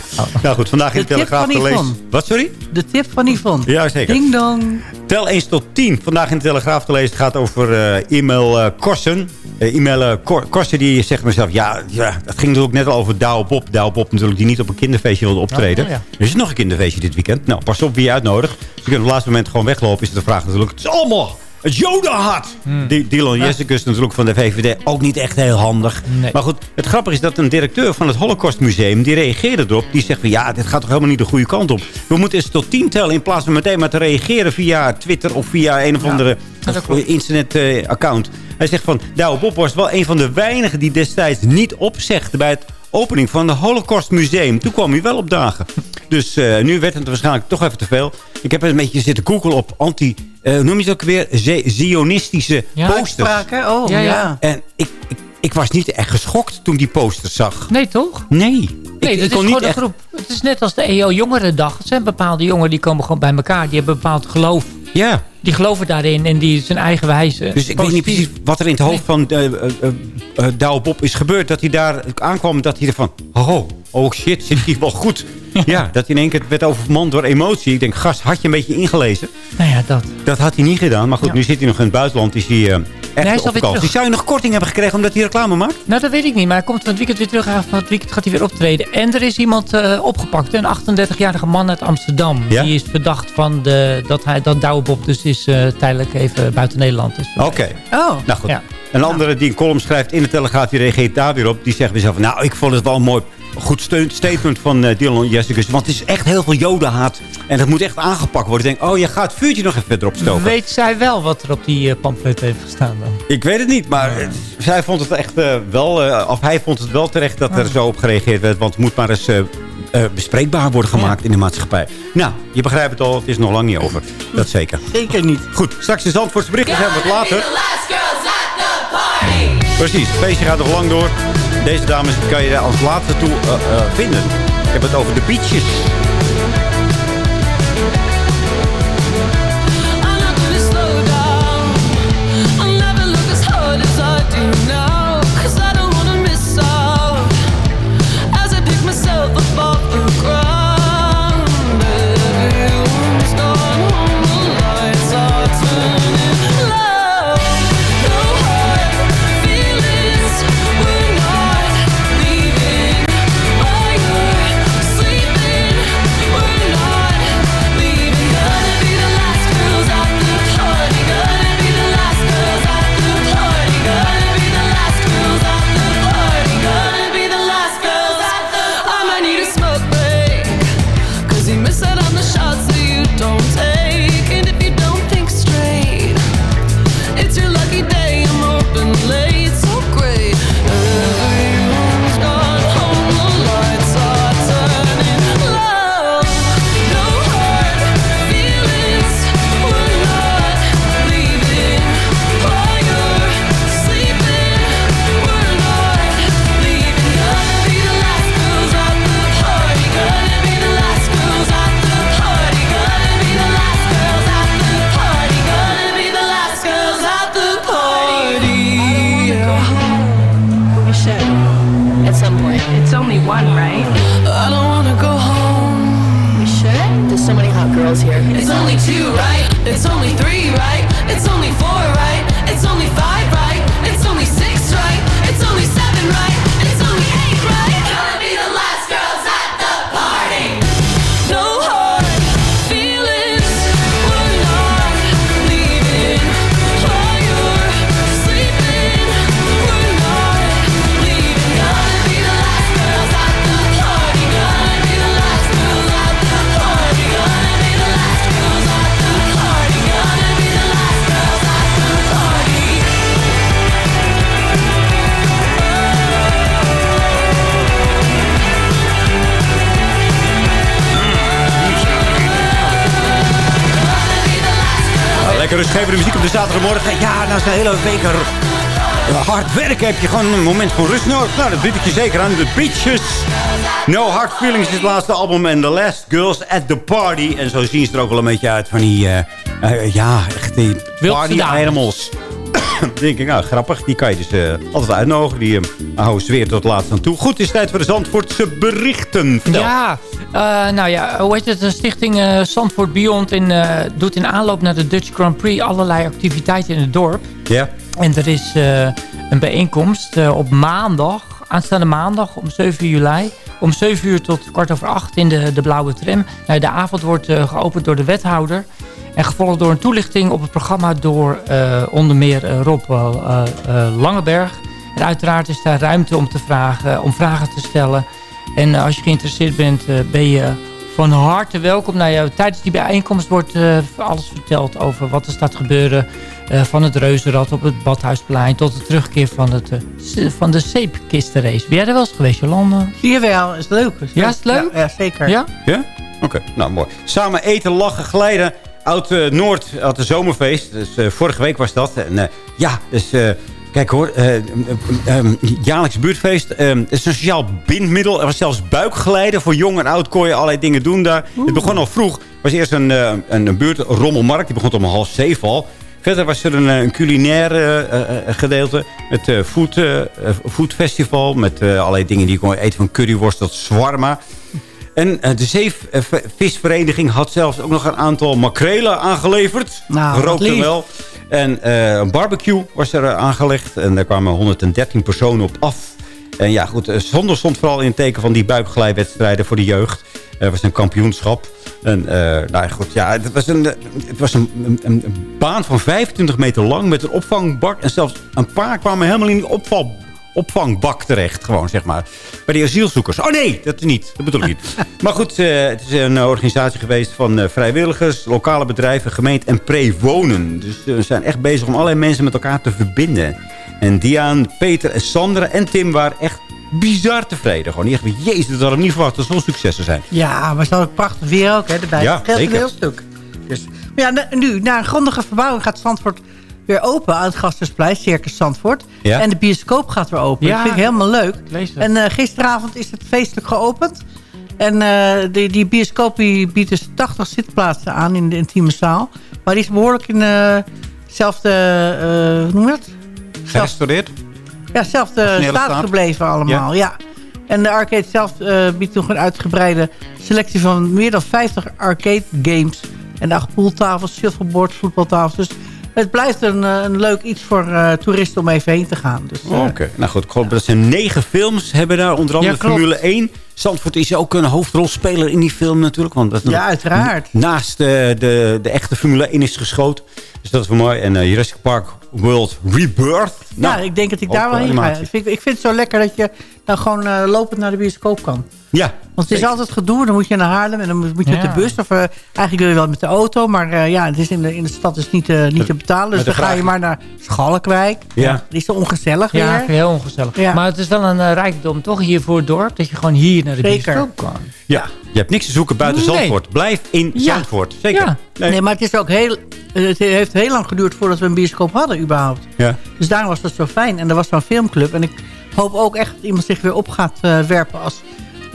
Nou goed, vandaag in de, De Telegraaf van te lezen. Yvonne. Wat, sorry? De tip van Yvonne. Ja, zeker. Ding dong. Tel eens tot 10. Vandaag in de Telegraaf te lezen. Het gaat over eh, e-mail eh, Korsen. Eh, e-mail Kor- Korsen die zegt mezelf... Ja, ja, dat ging natuurlijk net al over Douwe Bob. Douwe Bob natuurlijk die niet op een kinderfeestje wilde optreden. Oh, ja. Er is nog een kinderfeestje dit weekend. Nou, pas op wie je uitnodigt. Ze kunnen op het laatste moment gewoon weglopen. Is het de vraag natuurlijk. Het is allemaal Jodenhart. Die Dylan Jessicus natuurlijk van de VVD. Ook niet echt heel handig. Nee. Maar goed, het grappige is dat een directeur van het Holocaustmuseum... die reageerde erop. Die zegt van ja, dit gaat toch helemaal niet de goede kant op. We moeten eens tot 10 tellen in plaats van meteen maar te reageren... via Twitter of via een of andere klopt. internet-account. Hij zegt van, Douwe Bob was wel een van de weinigen... die destijds niet opzegde bij het opening van het Holocaustmuseum. Toen kwam hij wel op dagen. Dus eh, nu werd het waarschijnlijk toch even te veel. Ik heb een beetje zitten googlen op anti... eh, hoe noem je het ook weer? Zionistische Ja. posters. Spraken? Oh, Ja, ja. ja. En ik, ik, ik was niet echt geschokt toen die posters zag. Nee, toch? Nee. Nee, ik, dat ik is gewoon niet een echt... groep. Het is net als de EO Jongerendag. Het zijn bepaalde jongeren die komen gewoon bij elkaar. Die hebben een bepaald geloof. Ja, Die geloven daarin en die zijn eigen wijze. dus ik weet niet precies wat er in het hoofd van uh, uh, uh, Douwe Bob is gebeurd. Dat hij daar aankwam dat hij ervan... Oh, oh shit, zit hij wel goed? Ja. dat hij in één keer werd overmand door emotie. Ik denk, gast, had je een beetje ingelezen? Nou ja, dat. Dat had hij niet gedaan. Maar goed, Ja. nu zit hij nog in het buitenland. Is hij uh, echt hij is terug. Die zou je nog korting hebben gekregen omdat hij reclame maakt? Nou, dat weet ik niet. Maar hij komt van het weekend weer terug. Van het weekend gaat hij weer optreden. En er is iemand eh, opgepakt. Een 38-jarige man uit Amsterdam. Ja? Die is verdacht van de, dat, hij, dat Douwe Bob dus is eh, tijdelijk even buiten Nederland is. Oké. Oh. Nou goed. Ja. Een andere die een column schrijft in de Telegraaf, die reageert daar weer op. Die zegt weer zelf, nou, ik vond het wel een mooi goed statement van uh, Dylan Jessicus. Want het is echt heel veel jodenhaat. En dat moet echt aangepakt worden. Ik denk, oh, je gaat het vuurtje nog even verder opstoken. Weet zij wel wat er op die uh, pamflet heeft gestaan dan? Ik weet het niet, maar het, zij vond het echt uh, wel... Uh, of hij vond het wel terecht dat er zo op gereageerd werd. Want het moet maar eens uh, bespreekbaar worden gemaakt ja. in de maatschappij. Nou, je begrijpt het al. Het is nog lang niet over. Dat zeker. Zeker niet. Goed, straks de Zandvoortse berichten zijn wat later. Precies, het feestje gaat nog lang door. Deze dames kan je daar als laatste toe uh, uh, vinden. Ik heb het over de beaches. Hele week hard werken heb je gewoon een moment van rust nodig. Nou, dat bied ik je zeker aan. The Beaches. No Hard Feelings is het laatste album. En The Last Girls at the Party. En zo zien ze er ook wel een beetje uit van die... eh, eh, ja, echt die party animals. denk ik, nou, grappig. Die kan je dus eh, altijd uitnodigen. Die eh, houden ze weer tot laatst aan toe. Goed, het is tijd voor de Zandvoortse berichten. Vertel. Ja, nou ja, hoe heet het? De stichting Zandvoort Beyond in, doet in aanloop naar de Dutch Grand Prix allerlei activiteiten in het dorp. Ja. En er is eh, een bijeenkomst eh, op maandag, aanstaande maandag om 7 juli. Om 7 uur tot kwart over 8 in de, de blauwe tram. Nou, de avond wordt eh, geopend door de wethouder. En gevolgd door een toelichting op het programma door onder meer Rob Langeberg. En uiteraard is daar ruimte om, te vragen, om vragen te stellen. En als je geïnteresseerd bent, ben je van harte welkom. Nou ja, tijdens die bijeenkomst wordt alles verteld over wat er staat gebeuren. Eh, van het reuzenrad op het Badhuisplein tot de terugkeer van, het, eh, van de zeepkistenrace. Ben jij er wel eens geweest, Jolanda? Jawel, is leuk. Is Ja, is het leuk? Ja, ja, zeker. Ja? Ja? Oké, nou mooi. Samen eten, lachen, glijden. Oud-Noord had een zomerfeest. Dus eh, vorige week was dat. En eh, ja, dus... eh, Kijk hoor, eh, eh, eh, jaarlijks buurtfeest. eh, het is een sociaal bindmiddel. Er was zelfs buikgeleiden voor jong en oud. Kon je allerlei dingen doen daar. Het begon al vroeg. Er was eerst een, eh, een, een buurtrommelmarkt. Die begon om half zeven al. Verder was er een, eh, een culinair eh, eh, gedeelte. Met eh food, food festival. Met allerlei dingen die je kon eten. Van curryworst tot zwarma. En de zeevisvereniging had zelfs ook nog een aantal makrelen aangeleverd. Nou, Rookte wel. En een barbecue was er aangelegd. En daar kwamen 113 personen op af. En ja, goed, eh, Zonder stond vooral in het teken van die buikglijwedstrijden voor de jeugd. Er was een kampioenschap. En eh, nou goed, ja, het was, een, eh, het was een, een, een baan van 25 meter lang met een opvangbak. En zelfs een paar kwamen helemaal in die opval, opvangbak terecht, gewoon zeg maar. Bij de asielzoekers. Oh nee, dat niet. Dat bedoel ik niet. maar goed, eh, het is een organisatie geweest van eh, vrijwilligers, lokale bedrijven, gemeente en pre-wonen. Dus eh, we zijn echt bezig om allerlei mensen met elkaar te verbinden. En Diaan, Peter en Sandra en Tim waren echt bizar tevreden. Gewoon echt, jezus, dat hadden we niet verwacht dat zo'n successen zijn. Ja, maar het is ook prachtig weer ook, hè, erbij. Ja, Het scheelt zeker. een heel stuk. Dus, maar ja, nu, na een grondige verbouwing gaat Zandvoort weer open aan het Gastersplein, Circus Zandvoort. Ja. En de bioscoop gaat weer open. Ja. dat vind ik helemaal leuk. En eh, gisteravond is het feestelijk geopend. En eh, die, die bioscoop die biedt dus 80 zitplaatsen aan in de intieme zaal. Maar die is behoorlijk in eh, dezelfde, eh, hoe noem je dat? Gerestaureerd? ja, zelfde staat staat. gebleven allemaal, ja. En de arcade zelf biedt nog een uitgebreide selectie van meer dan 50 arcade games. En acht pooltafels, shuffleboards, voetbaltafels. Dus het blijft een, eh, een leuk iets voor eh, toeristen om even heen te gaan. Dus, eh, Oké, nou goed. Ik geloof dat ze negen films hebben daar. Onder andere Ja. Formule 1. Zandvoort is ook een hoofdrolspeler in die film natuurlijk. Want dat Ja, uiteraard. Naast eh, de, de echte Formule 1 is geschoten. Dus dat is wel mooi. En eh, Jurassic Park World Rebirth. ja, ik denk dat ik daar wel heen ga. Ik vind, ik vind het zo lekker dat je dan gewoon eh, lopend naar de bioscoop kan. Ja, Want het is altijd gedoe. Dan moet je naar Haarlem en dan moet je met de bus. Of eh, eigenlijk wil je wel met de auto. Maar eh, ja, het is in, de, in de stad is niet, eh, niet te betalen. Dus dan ga je maar naar Schalkwijk. Ja. Dat is zo ongezellig Ja, weer. heel ongezellig. Ja. Maar het is wel een rijkdom toch hier voor het dorp. Dat je gewoon hier naar de Zeker. bioscoop kan. ja, je hebt niks te zoeken buiten Nee. Zandvoort. Blijf in Ja. Zandvoort. Zeker. Ja. Nee. maar het is ook heel... Het heeft heel lang geduurd voordat we een bioscoop hadden überhaupt. Ja. Dus daarom was dat zo fijn. En er was zo'n filmclub. En ik hoop ook echt dat iemand zich weer op gaat eh, werpen als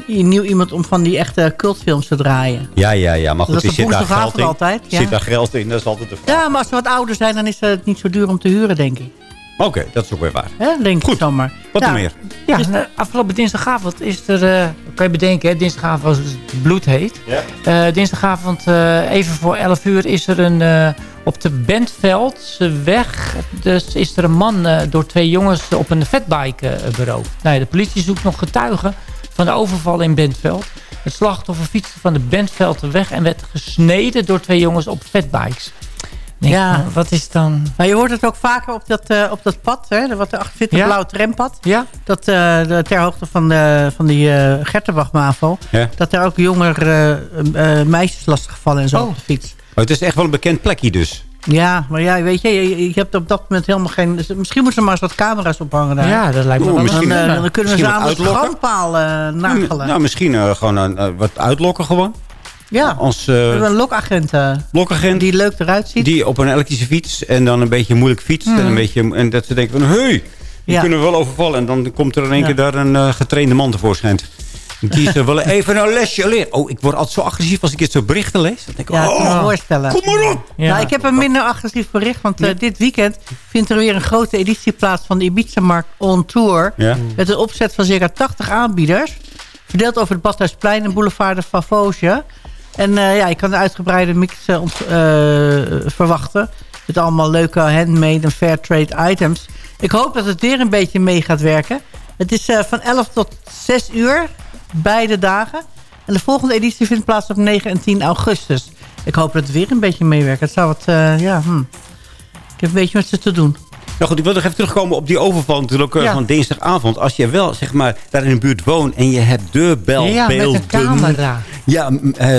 nieuw iemand om van die echte cultfilms te draaien. Ja, ja, ja. Maar goed, Dat er is op zit daar geld in. altijd, ja. Zit daar geld in, dat is altijd de vraag. Ja, maar als ze wat ouder zijn, dan is het niet zo duur om te huren, denk ik. Oké, dat is ook weer waar. Hè? Denk ik zomaar. Wat Ja. nog meer? Ja, eh, afgelopen dinsdagavond is er... eh, kan je bedenken, hè, dinsdagavond was het bloedheet. Ja. Eh, dinsdagavond, eh, even voor 11 uur, is er een... eh, op de Bentveldse weg dus is er een man door twee jongens op een fatbike eh, beroofd. Nou, ja, de politie zoekt nog getuigen van de overval in Bentveld. Het slachtoffer fietste van de Bentveldse en werd gesneden door twee jongens op fatbikes. Denk Ja. wat is dan... Maar je hoort het ook vaker op dat, eh, op dat pad, hè, wat erachter zit, het Ja. blauwe trampad. Ja? Dat eh, de, ter hoogte van, de, van die eh Gertenbach-MAVO. Ja. Dat er ook jonger eh, eh, meisjes lastiggevallen en zo Oh. op de fiets. Oh, het is echt wel een bekend plekje dus. Ja, maar ja, weet je, je, je hebt op dat moment helemaal geen... misschien moeten ze maar eens wat camera's ophangen daar. Ja, dat lijkt me wel dan, misschien- eh, dan kunnen we ze aan wat de uitlokken? schandpaal eh, nagelen. Nou, misschien eh, gewoon een, wat uitlokken gewoon. Ja, Als, we eh, hebben een lokagent. lokagent. Die leuk eruit ziet. Die op een elektrische fiets en dan een beetje moeilijk fietst. En, een beetje, en dat ze denken van, hé, hey, die Ja. kunnen we wel overvallen. En dan komt er in één Ja. keer daar een eh, getrainde man tevoorschijn. Die ze willen even een lesje leren. Oh, ik word altijd zo agressief als ik dit soort berichten lees. Dan denk ik, Ja, oh, kan me voorstellen. kom maar op. Nou, ik heb een minder agressief bericht. Want eh, dit weekend vindt er weer een grote editie plaats van de Ibiza-markt On Tour. Ja. Met een opzet van circa 80 aanbieders. Verdeeld over het Badhuisplein en boulevard de Favosje. En eh, ja, je kan een uitgebreide mix eh, verwachten. Met allemaal leuke handmade en fair trade items. Ik hoop dat het weer een beetje mee gaat werken. Het is eh, van 11 tot 6 uur, beide dagen. En de volgende editie vindt plaats op 9 en 10 augustus. Ik hoop dat het weer een beetje meewerkt. Het zou wat, eh, ja, hm. Ik heb een beetje met ze te doen. Nou goed, ik wil nog even terugkomen op die overval natuurlijk eh, Ja. van dinsdagavond. Als je wel, zeg maar, daar in de buurt woont en je hebt deurbelbeelden. Ja, met een camera. Ja, eh,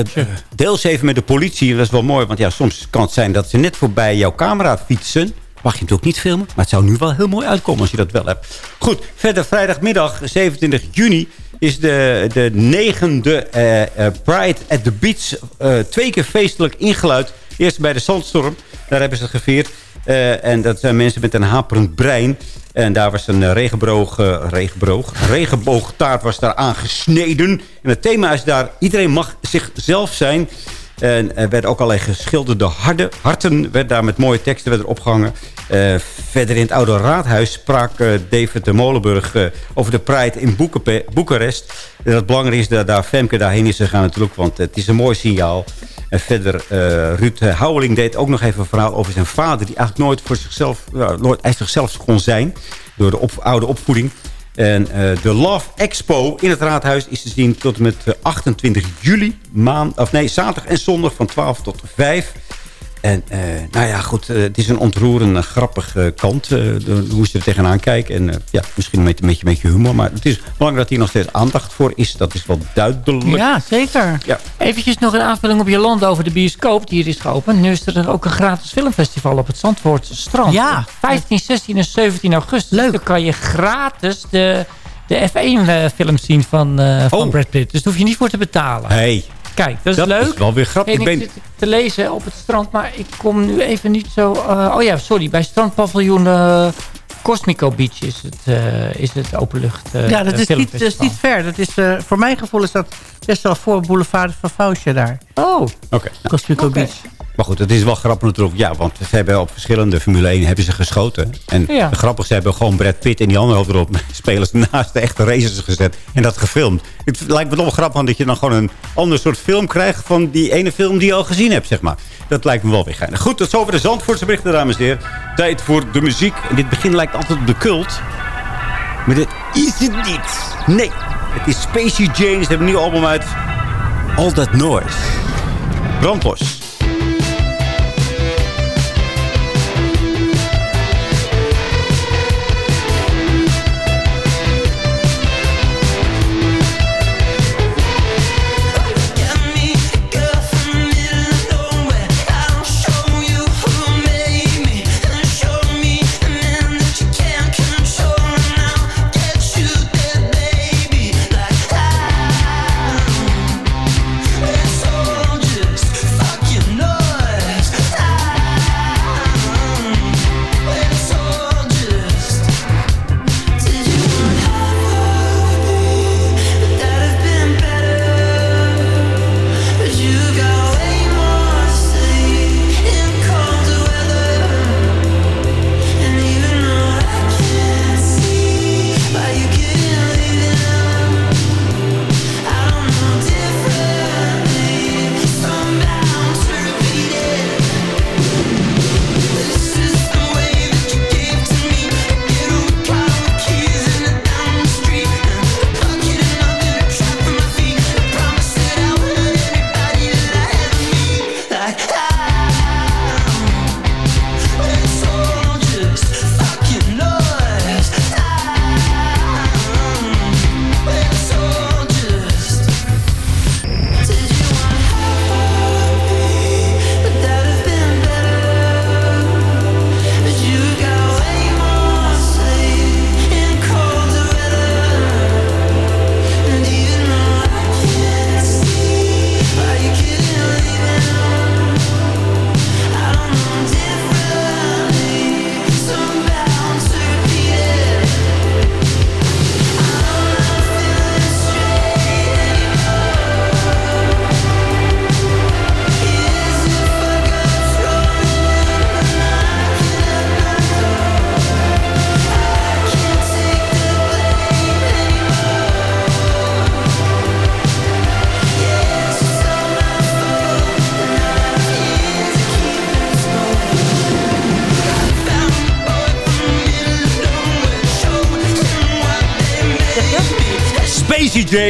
deel ze even met de politie. Dat is wel mooi, want ja, soms kan het zijn dat ze net voorbij jouw camera fietsen. Mag je ook niet filmen, maar het zou nu wel heel mooi uitkomen als je dat wel hebt. Goed, verder vrijdagmiddag 27 juni is de, de negende eh, Pride at the Beach eh, twee keer feestelijk ingeluid. Eerst bij de Sandstorm, daar hebben ze het gevierd. En dat zijn mensen met een haperend brein. En daar was een regenboog, eh, regenboog, regenboogtaart was daar aangesneden. En het thema is daar, iedereen mag zichzelf zijn. En er werden ook allerlei geschilderde harde, harten werd daar met mooie teksten werden opgehangen. Eh, verder in het oude raadhuis sprak eh, David de Molenburg eh, over de Pride in Boekepe- Boekarest. En dat belangrijk is dat daar Femke daarheen is gegaan natuurlijk, want het is een mooi signaal. En verder, eh, Ruud Houweling deed ook nog even een verhaal over zijn vader... die eigenlijk nooit voor zichzelf, nooit hij zichzelf kon zijn... door de oude opvoeding. En de Love Expo in het raadhuis is te zien tot en met eh, 28 juli. Maand, of nee, zaterdag en zondag van 12 tot 5. En eh, nou ja, goed, eh, het is een ontroerende, grappige kant. eh, de- hoe ze er tegenaan kijken. En eh, ja, misschien met een beetje, humor. Maar het is belangrijk dat hier nog steeds aandacht voor is. Dat is wel duidelijk. Ja, zeker. Ja. Eventjes nog een aanvulling op je land over de bioscoop die hier is geopend. Nu is er ook een gratis filmfestival op het Zandvoortse strand. Ja. Op 15, 16 en 17 augustus. Leuk. Dan kan je gratis de, de F1-film zien van, eh, van Oh. Brad Pitt. Dus daar hoef je niet voor te betalen. Hey, Kijk, dat is dat leuk. is wel weer grappig. En Ik ben, zit te lezen op het strand, maar ik kom nu even niet zo... eh, oh ja, sorry, bij strandpaviljoen eh, Cosmico Beach is het, eh, is het openlucht eh, ja, dat is, niet, dat is niet ver. Dat is, eh, voor mijn gevoel is dat best wel voor Boulevard van Fausje daar. Oh, Oké. Cosmico Beach. Maar goed, het is wel grappig natuurlijk. Ja, want ze hebben op verschillende Formule 1 hebben ze geschoten. En Ja. grappig, ze hebben gewoon Brad Pitt en die andere hoofdrol spelers naast de echte racers gezet. En dat gefilmd. Het lijkt me toch wel grappig dat je dan gewoon een ander soort film krijgt van die ene film die je al gezien hebt, zeg maar. Dat lijkt me wel weer geinig. Goed, tot zover de Zandvoortse berichten, dames en heren. Tijd voor de muziek. En dit begin lijkt altijd op de cult. Maar dit is het niet. Nee, het is Spacey James. Ze hebben een nieuw album uit. All That Noise. Brandlos.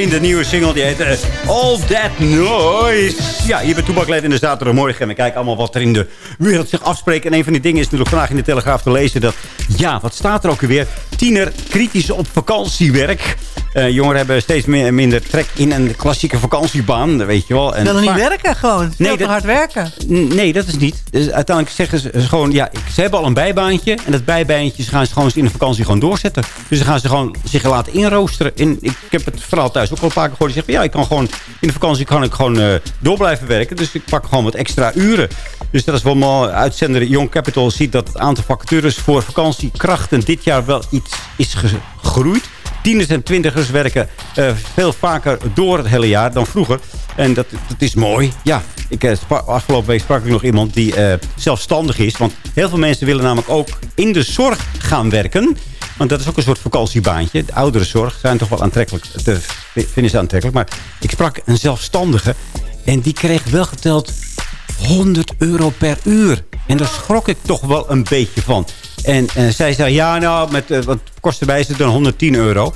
De nieuwe single, die heet eh, All That Noise. Ja, hier bij Toebak in de zaterdagmorgen. En we kijken allemaal wat er in de wereld zich afspreekt. En een van die dingen is natuurlijk vandaag in de Telegraaf te lezen dat... Ja, wat staat er ook weer? Tiener kritisch op vakantiewerk. Uh, jongeren hebben steeds meer, minder trek in een klassieke vakantiebaan, weet je wel. En willen niet werken gewoon. Nee, dat, hard werken. Nee, dat is niet. Dus uiteindelijk zeggen ze gewoon, ja, ze hebben al een bijbaantje. En dat bijbaantje gaan ze gewoon in de vakantie gewoon doorzetten. Dus dan gaan ze gewoon zich laten inroosteren. En ik heb het vooral thuis ook al een paar keer gehoord. Die zeggen, ja, ik kan gewoon in de vakantie kan ik gewoon uh, door blijven werken. Dus ik pak gewoon wat extra uren. Dus dat is wel mooi. Uitzender Young Capital ziet dat het aantal vacatures voor vakantiekrachten dit jaar wel iets is gegroeid. Tieners en twintigers werken uh, veel vaker door het hele jaar dan vroeger. En dat, dat is mooi. Ja, ik, uh, afgelopen week sprak ik nog iemand die uh, zelfstandig is. Want heel veel mensen willen namelijk ook in de zorg gaan werken. Want dat is ook een soort vakantiebaantje. De ouderenzorg zijn toch wel aantrekkelijk. Vinden ze aantrekkelijk. Maar ik sprak een zelfstandige. En die kreeg wel geteld 100 euro per uur. En daar schrok ik toch wel een beetje van. En, en zij zei, ja, nou, met, uh, wat kost erbij is het dan 110 euro.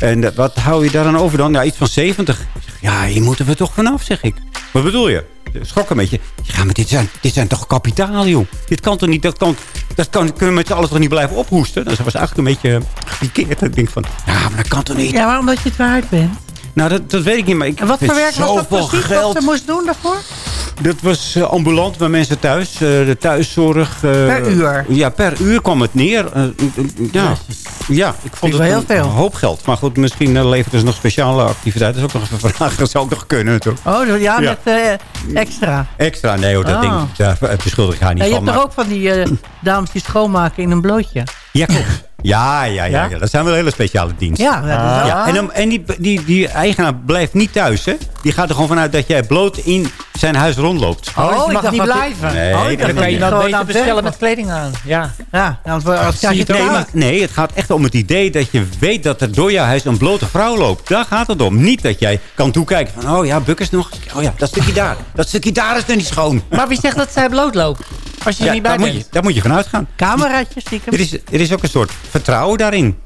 En uh, wat hou je daar dan over dan? Ja, iets van 70. Ja, hier moeten we toch vanaf, zeg ik. Wat bedoel je? Schrok een beetje. Ja, maar dit zijn, dit zijn toch kapitaal, joh. Dit kan toch niet, dat kan, dat kan, kunnen we met z'n allen toch niet blijven ophoesten? Dus dat was eigenlijk een beetje gepikeerd. Ik denk van, ja, maar dat kan toch niet? Ja, maar omdat je het waard bent. Nou, dat, dat weet ik niet. Maar ik en wat voor werk was dat precies geld. wat ze moest doen daarvoor? Dat was uh, ambulant bij mensen thuis. Uh, de thuiszorg. Uh, per uur? Ja, per uur kwam het neer. ja. ja, ik vond het heel een veel. hoop geld. Maar goed, misschien levert dus nog speciale activiteiten. Dat is ook nog een vraag. Dat zou ook nog kunnen natuurlijk. Oh, ja, met extra. Extra, nee hoor, dat oh. ding daar beschuldig ik haar niet ja, je van. Je hebt toch ook van die dames die schoonmaken in een blootje? Ja, klopt. Ja, ja, ja, ja, dat zijn wel hele speciale diensten. Ja, ja. En, dan, en die, die, die eigenaar blijft niet thuis, hè? Die gaat er gewoon vanuit dat jij bloot in zijn huis rondloopt. Oh, Oh, je ik mag niet blijven. Nee, oh, dan kan je niet. dat Gewoon beter aan bestellen met kleding aan. Ja. Ja, anders als krijg je Nee, het maar, nee, het gaat echt om het idee dat je weet dat er door jouw huis een blote vrouw loopt. Daar gaat het om. Niet dat jij kan toekijken van, oh ja, bukkers nog. Oh ja, dat stukje daar. Dat stukje daar is nog niet schoon. Maar wie zegt dat zij bloot loopt? Als je er Ja, niet bij daar, moet bent. je, daar moet je van uitgaan. Cameraatjes stiekem. Er is, er is ook een soort vertrouwen daarin.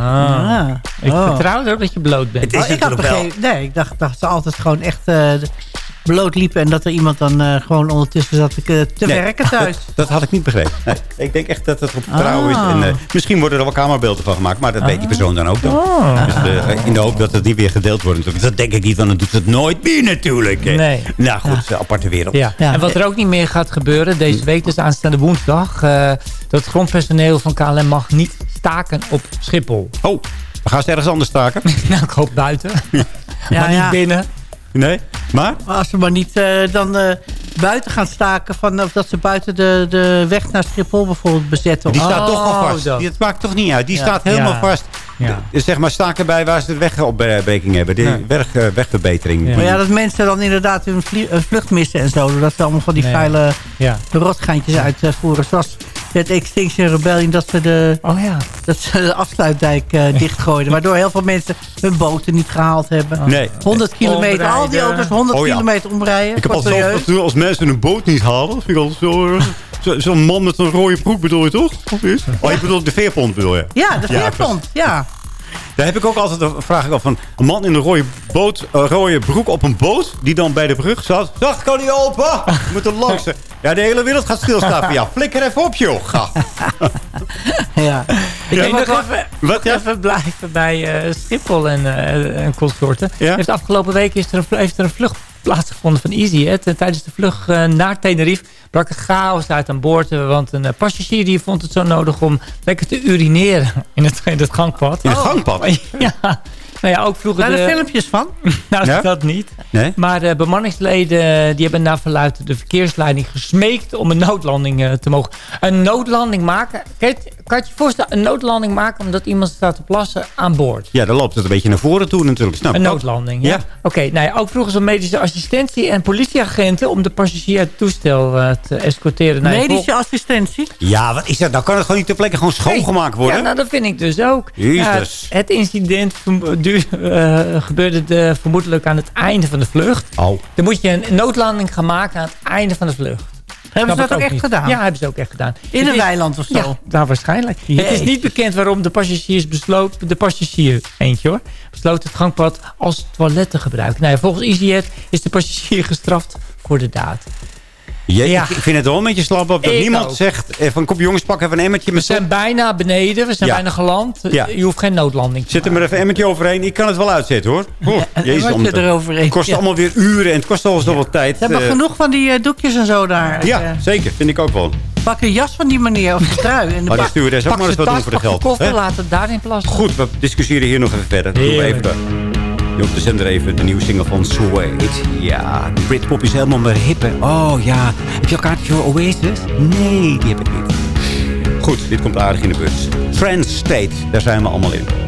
Ah. Ik Oh. vertrouw erop dat je bloot bent. Het is Oh, ik had wel. nee, ik dacht dat ze altijd gewoon echt eh, bloot liepen... en dat er iemand dan eh, gewoon ondertussen zat te, te Nee, werken thuis. Dat, dat had ik niet begrepen. Nee, ik denk echt dat het op vertrouwen Ah. is. En, eh, misschien worden er wel kamerbeelden van gemaakt. Maar dat weet die persoon dan ook dan. Oh. Dus, eh, in de hoop dat het niet weer gedeeld wordt. natuurlijk. Dat denk ik niet, want dan doet het nooit meer natuurlijk. hè. Nee. Nou goed, eh, aparte wereld. Ja. Ja. En wat er ook niet meer gaat gebeuren deze week, dus aanstaande woensdag... eh, dat het grondpersoneel van KLM mag niet staken op Schiphol. Oh, we gaan ze ergens anders staken? nou, ik hoop buiten. Ja, maar niet ja. binnen. Nee? Maar? Maar als ze maar niet eh, dan eh, buiten gaan staken... Van, of dat ze buiten de, de weg naar Schiphol bijvoorbeeld bezetten. Die staat toch al Oh, vast. dat. Die, het maakt toch niet uit. Die Ja. staat helemaal Ja. vast. Ja. De- zeg maar staken bij waar ze de wegopbreking hebben. De weg, eh, wegverbetering. Ja. Maar ja, dat mensen dan inderdaad hun eh, vlucht missen en zo. Doordat ze allemaal van die Nee. vuile Ja. rotgeintjes uitvoeren. Zoals het Extinction Rebellion. Dat ze de, Oh ja. dat ze de afsluitdijk eh, dichtgooiden. Waardoor heel veel mensen hun boten niet gehaald hebben. Nee. 100 kilometer. Al die auto's 100 Oh ja. kilometer omrijden. Ik heb altijd als mensen een boot niet halen. vind ik altijd zo... eh, zo- Zo'n man met een rode broek bedoel je toch? Of is? Oh, je bedoelt de veerpont bedoel je? Ja, de veerpont. Ja. Daar heb ik ook altijd een vraag ik af van een man in een rode, boot, een rode broek op een boot. Die dan bij de brug zat. Dag, kan niet open. We moeten langs. Ja, de hele wereld gaat stilstaan. Van, Ja, flikker even op, joh. Ga. ja. Ik heb nog even, Wat, ja? even blijven bij eh, Schiphol en, eh, en consorten. Ja? Heeft afgelopen week is er een, heeft er een vlucht plaatsgevonden van EasyJet. En tijdens de vlucht eh, naar Tenerife brak er chaos uit aan boord. eh, Want een eh, passagier die vond het zo nodig om lekker te urineren in het, in het gangpad. In het gangpad? Ja, nou ja, ook vroeger... Daar de- de filmpjes van. nou, Ja? dat niet. Nee? Maar de bemanningsleden die hebben naar verluid de verkeersleiding gesmeekt om een noodlanding te mogen. Een noodlanding maken. Het- kan je je voorstellen, een noodlanding maken omdat iemand staat te plassen aan boord? Ja, dan loopt het een beetje naar voren toe natuurlijk. Snap Een noodlanding, ja. Ja. Oké, nou ja, ook vroegen ze medische assistentie en politieagenten om de passagier uit het toestel eh, te escorteren. naar Medische assistentie. Ja, wat is dat? Dan kan het gewoon niet ter plekke gewoon schoongemaakt worden. Ja, nou, dat vind ik dus ook. Jezus. Ja, het incident eh, gebeurde de, vermoedelijk aan het einde van de vlucht. Oh. Dan moet je een noodlanding gaan maken aan het einde van de vlucht. Hebben ze dat ook echt niet. gedaan? Ja, hebben ze ook echt gedaan. In Het een is- weiland of zo? Ja, daar waarschijnlijk. Het is niet bekend waarom de passagiers besloot... de passagier, eentje hoor... besloot het gangpad als toilet te gebruiken. Nou ja, volgens EasyJet is de passagier gestraft voor de daad. Je, Ja. Ik vind het wel een beetje slap op dat Ik niemand ook. zegt... Even een kopje jongens, pak even een emmertje We zijn bijna beneden, we zijn Ja. bijna geland. Ja. Je hoeft geen noodlanding te Zet er maar even een emmertje overheen. Ik kan het wel uitzetten hoor. Oh, een jezus, om eroverheen, Het kost ja. allemaal weer uren en het kost al zoveel tijd. Ze hebben eh, genoeg van die eh, doekjes en zo daar. Ja, Eh, zeker. Vind ik ook wel. pak een jas van die meneer of een trui. En de Maar de pak- stewardess ook Pak maar eens wat doen voor de pak geld. koffer, hè? laat het daarin plassen. Goed, we discussiëren hier nog even verder. Doen we even de, nu op de zender even de nieuwe single van Suede. Ja, Britpop is helemaal maar hip, hè? Oh ja, heb je al kaartje voor Oasis? Nee, die heb ik niet. Goed, dit komt aardig in de bus. Trans State, daar zijn we allemaal in.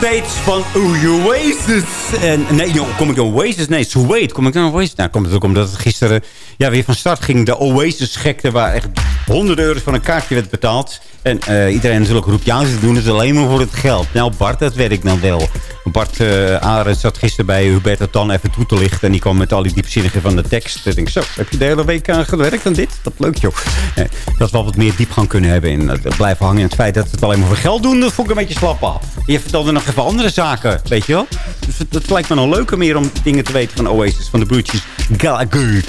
Trans State van Oasis. En, nee, joh, kom ik dan Oasis? Nee, Suede. Kom ik dan Oasis? Nou, komt het ook omdat het gisteren ja, weer van start ging. De Oasis-gekte waar echt honderden euro's van een kaartje werd betaald. En eh, iedereen natuurlijk roept, ja, ze doen het alleen maar voor het geld. Nou, Bart, dat weet ik dan wel. Bart uh, zat gisteren bij Hubert Tan even toe te lichten. En die kwam met al die diepzinnigen van de tekst. Ik denk, zo, heb je de hele week aan gewerkt aan dit? Wat leuk, joh. Eh, dat we wel wat meer diepgang kunnen hebben. En uh, blijven hangen. En het feit dat het alleen maar voor geld doen, dat vond ik een beetje slap af. Je vertelde nog even andere zaken, weet je wel? Dus het, het lijkt me nog leuker meer om dingen te weten van Oasis, van de broertjes Gallagher.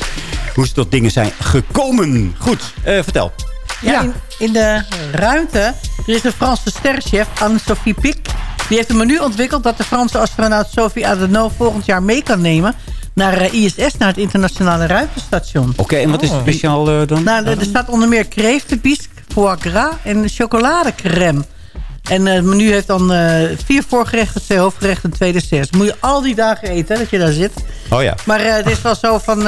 Hoe ze tot dingen zijn gekomen. Goed, uh, vertel. Ja, in, in, de ruimte er is een Franse sterrenchef, Anne-Sophie Pic. Die heeft een menu ontwikkeld dat de Franse astronaut Sophie Adenau volgend jaar mee kan nemen naar uh, ISS, naar het internationale ruimtestation. Oké, okay, en wat is het speciaal uh, dan? Nou, er staat onder meer kreeftenbisk, foie gras en chocoladecrème. En uh, het menu heeft dan uh, vier voorgerechten, twee hoofdgerechten en twee desserts. Moet je al die dagen eten, hè, dat je daar zit. Oh ja. Maar uh, het is wel zo van...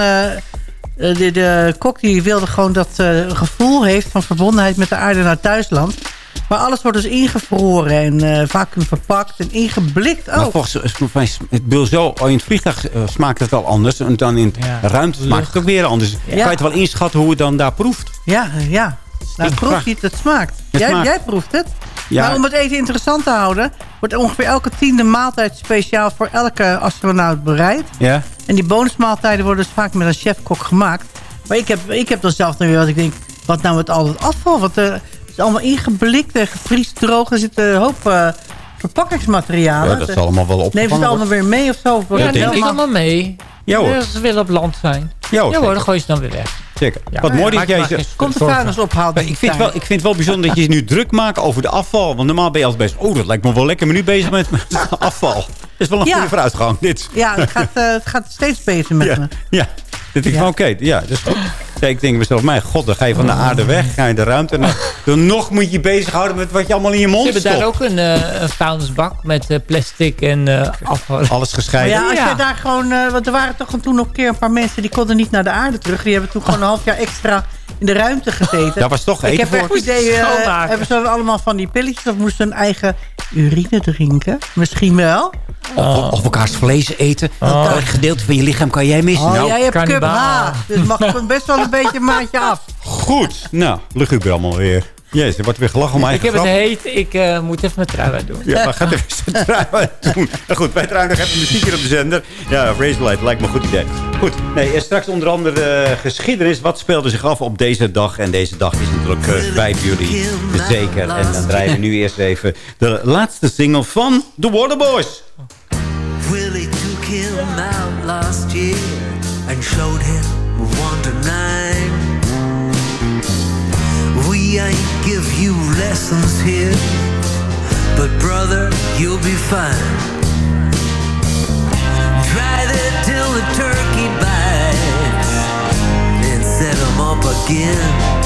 eh, de, de kok die wilde gewoon dat eh, gevoel heeft van verbondenheid met de aarde naar thuisland. Maar alles wordt dus ingevroren en eh vacuüm verpakt en ingeblikt Maar ook. volgens volgens mij, het zo, oh, in het vliegtuig eh, smaakt het wel anders. En dan in de ruimte smaakt het ook weer anders. Kan je het wel inschatten hoe het dan daar proeft? Ja, ja. Nou, Ik proef je het, het smaakt. Het jij, smaakt. jij proeft het. Ja. Maar om het even interessant te houden... wordt ongeveer elke tiende maaltijd speciaal voor elke astronaut bereid. Ja? En die bonusmaaltijden worden dus vaak met een chefkok gemaakt. Maar ik heb, ik heb dan zelf dan weer wat ik denk... wat nou met al het afval? Want eh, het is allemaal ingeblikt en gevriesdroog. Er zit een hoop eh, verpakkingsmaterialen. Ja, dat is allemaal wel Neemt het opgevangen allemaal weer mee of zo? Ja, denk ik helemaal- allemaal mee. Ja, hoor. Ja, Ze willen op land zijn. Ja, hoor, ja hoor, dan gooi je ze dan weer weg. Zeker. Ja. Wat Ja, mooi ja, dat jij je Komt de zorgen. vuilnisophaal Maar ik vind, wel, ik vind het wel bijzonder dat je nu druk maakt over de afval. Want normaal ben je altijd bezig. Oh, dat lijkt me wel lekker. Maar nu bezig met, afval. Dat is wel een Ja. goede vooruitgang, dit. Ja, het gaat, eh, het gaat steeds beter met me. Ja, ja. Dat denk ik van, oké, ja, dat is goed. Ik denk mezelf, mijn god, dan ga je van de aarde weg, ga je de ruimte. En dan, dan nog moet je bezighouden met wat je allemaal in je Ze mond hebben daar stopt. ook een, eh, een vuilnisbak met eh, plastic en eh, afval. Alles Maar gescheiden. ja, als Ja. je daar gewoon... eh, want er waren toch toen nog een keer een paar mensen... die konden niet naar de aarde terug. Die hebben toen gewoon een half jaar extra in de ruimte gezeten. Daar was toch Ik heb voor. echt het idee... hebben ze allemaal van die pilletjes... of moesten hun eigen urine drinken? Misschien wel. Of, of elkaars vlees eten. Welk gedeelte van je lichaam kan jij missen? Oh, nou, jij hebt cup. H. Dus mag best wel een beetje een maatje af. goed. Nou, luguber allemaal weer. Jezus, er wordt weer gelachen om mijn Ik heb het heet. Ik eh, moet even mijn trui uit doen. Ja, maar gaat even zijn trui uit doen. Nou goed, wij draaien nog even muziek hier op de zender. Ja, Razorlight lijkt me een goed idee. Goed, nee, eh, straks onder andere eh, geschiedenis. Wat speelde zich af op deze dag? En deze dag is natuurlijk eh, 5 juli zeker. En dan draaien we nu eerst even de laatste single van The Waterboys. Willie took him out last year and showed him to nine. We ain't give you lessons here, but brother, you'll be fine. Try that till the turkey bites, then set 'em up again.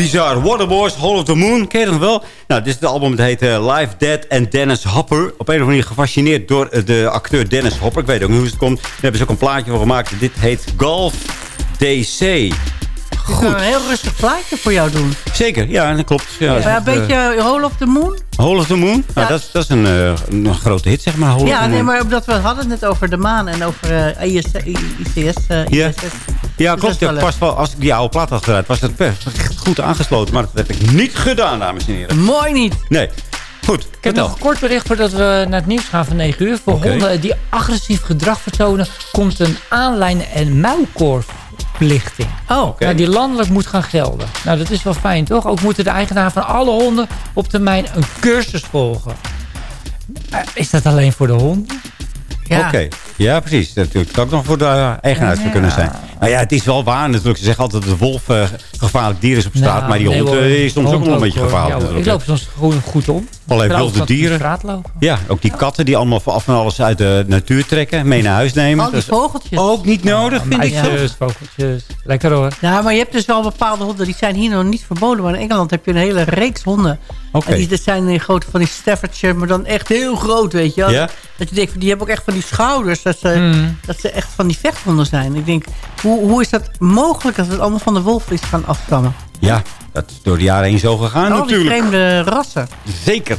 Bizar. Waterboys, Hall of the Moon. Ken je dat nog wel? Nou, dit is het album. Het heet uh, Live Dead en Dennis Hopper. Op een of andere manier gefascineerd door uh, de acteur Dennis Hopper. Ik weet ook niet hoe het komt. Daar hebben ze ook een plaatje voor gemaakt. Dit heet Golf DC. Goed. Een heel rustig plaatje voor jou doen. Zeker, ja, dat klopt. Ja, ja, een beetje uh, Hole of the Moon. Hole of the Moon? Ja. Nou, dat, dat is een, uh, een, grote hit, zeg maar. Hole ja, nee, maar omdat we hadden het net over de maan en over uh, IS, ICS. ja. ISS. Ja, klopt. Ja, pas wel, als ik die oude plaat had gedraaid, was dat echt goed aangesloten. Maar dat heb ik niet gedaan, dames en heren. Mooi niet. Nee. Goed, Ik heb nog een kort bericht voordat we naar het nieuws gaan van 9 uur. Voor okay. honden die agressief gedrag vertonen... komt een aanlijn- en muilkorfplichting. Oh, okay. nou, die landelijk moet gaan gelden. Nou, dat is wel fijn, toch? Ook moeten de eigenaar van alle honden op termijn een cursus volgen. Is dat alleen voor de honden? Ja. Oké, okay. ja precies. Dat kan ook nog voor de eigenaar ja. kunnen zijn. Nou ja, het is wel waar natuurlijk. Ze zeggen altijd dat de wolf uh, gevaarlijk dier is op straat. Nou, maar die nee, hond uh, is soms hond ook wel een beetje gevaarlijk. Ja, ik loop soms gewoon goed om. Allerlei wilde dieren. Ja, ook die katten die allemaal af en alles uit de natuur trekken. Mee naar huis nemen. Al die vogeltjes. Ook niet nodig, vind ik zo. vogeltjes. Lekker hoor. Ja, maar je hebt dus wel bepaalde honden. Die zijn hier nog niet verboden. Maar in Engeland heb je een hele reeks honden. Okay. En die dat zijn in grote van die Staffordshire. Maar dan echt heel groot, weet je wel. Ja? Dat je denkt, die hebben ook echt van die schouders. Dat ze, mm. dat ze echt van die vechthonden zijn. Ik denk, hoe, hoe is dat mogelijk dat het allemaal van de wolf is gaan afstammen? Ja, dat is door de jaren heen zo gegaan Al natuurlijk. die vreemde rassen. Zeker.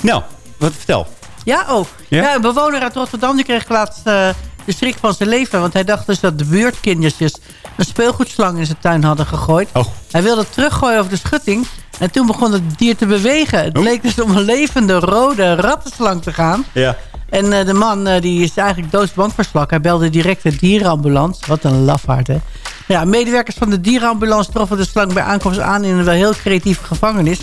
Nou, wat vertel. Ja, ook. Ja? ja? een bewoner uit Rotterdam die kreeg laatst uh, de schrik van zijn leven. Want hij dacht dus dat de buurtkindertjes een speelgoedslang in zijn tuin hadden gegooid. Oh. Hij wilde het teruggooien over de schutting. En toen begon het dier te bewegen. Het bleek dus om een levende rode rattenslang te gaan. Ja. En uh, de man uh, die is eigenlijk doodsbang voor slak. Hij belde direct de dierenambulance. Wat een lafaard, hè. Ja, medewerkers van de dierenambulance troffen de slang bij aankomst aan... in een wel heel creatieve gevangenis.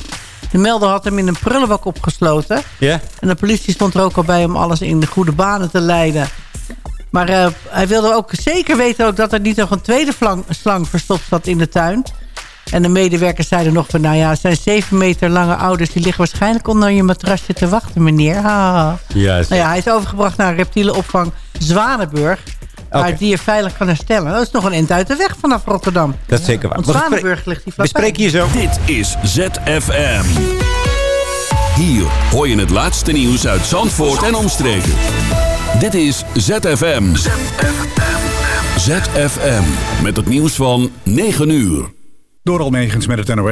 De melder had hem in een prullenbak opgesloten. Ja. En de politie stond er ook al bij om alles in de goede banen te leiden. Maar uh, hij wilde ook zeker weten ook dat er niet nog een tweede slang, slang verstopt zat in de tuin. En de medewerkers zeiden nog van... nou ja, het zijn zeven meter lange ouders... die liggen waarschijnlijk onder je matrasje te wachten, meneer. Ha. Ja, nou ja, hij is overgebracht naar reptielenopvang Zwanenburg... waar okay. het dier veilig kan herstellen. Dat is nog een eind uit de weg vanaf Rotterdam. Dat is zeker waar. Want Zwanenburg ligt die vlakbij. Bespreek hier zo. Dit is ZFM. Hier hoor je het laatste nieuws uit Zandvoort en omstreken. Dit is ZFM. ZFM. Met het nieuws van 9 uur. Door Almegens met het NOS.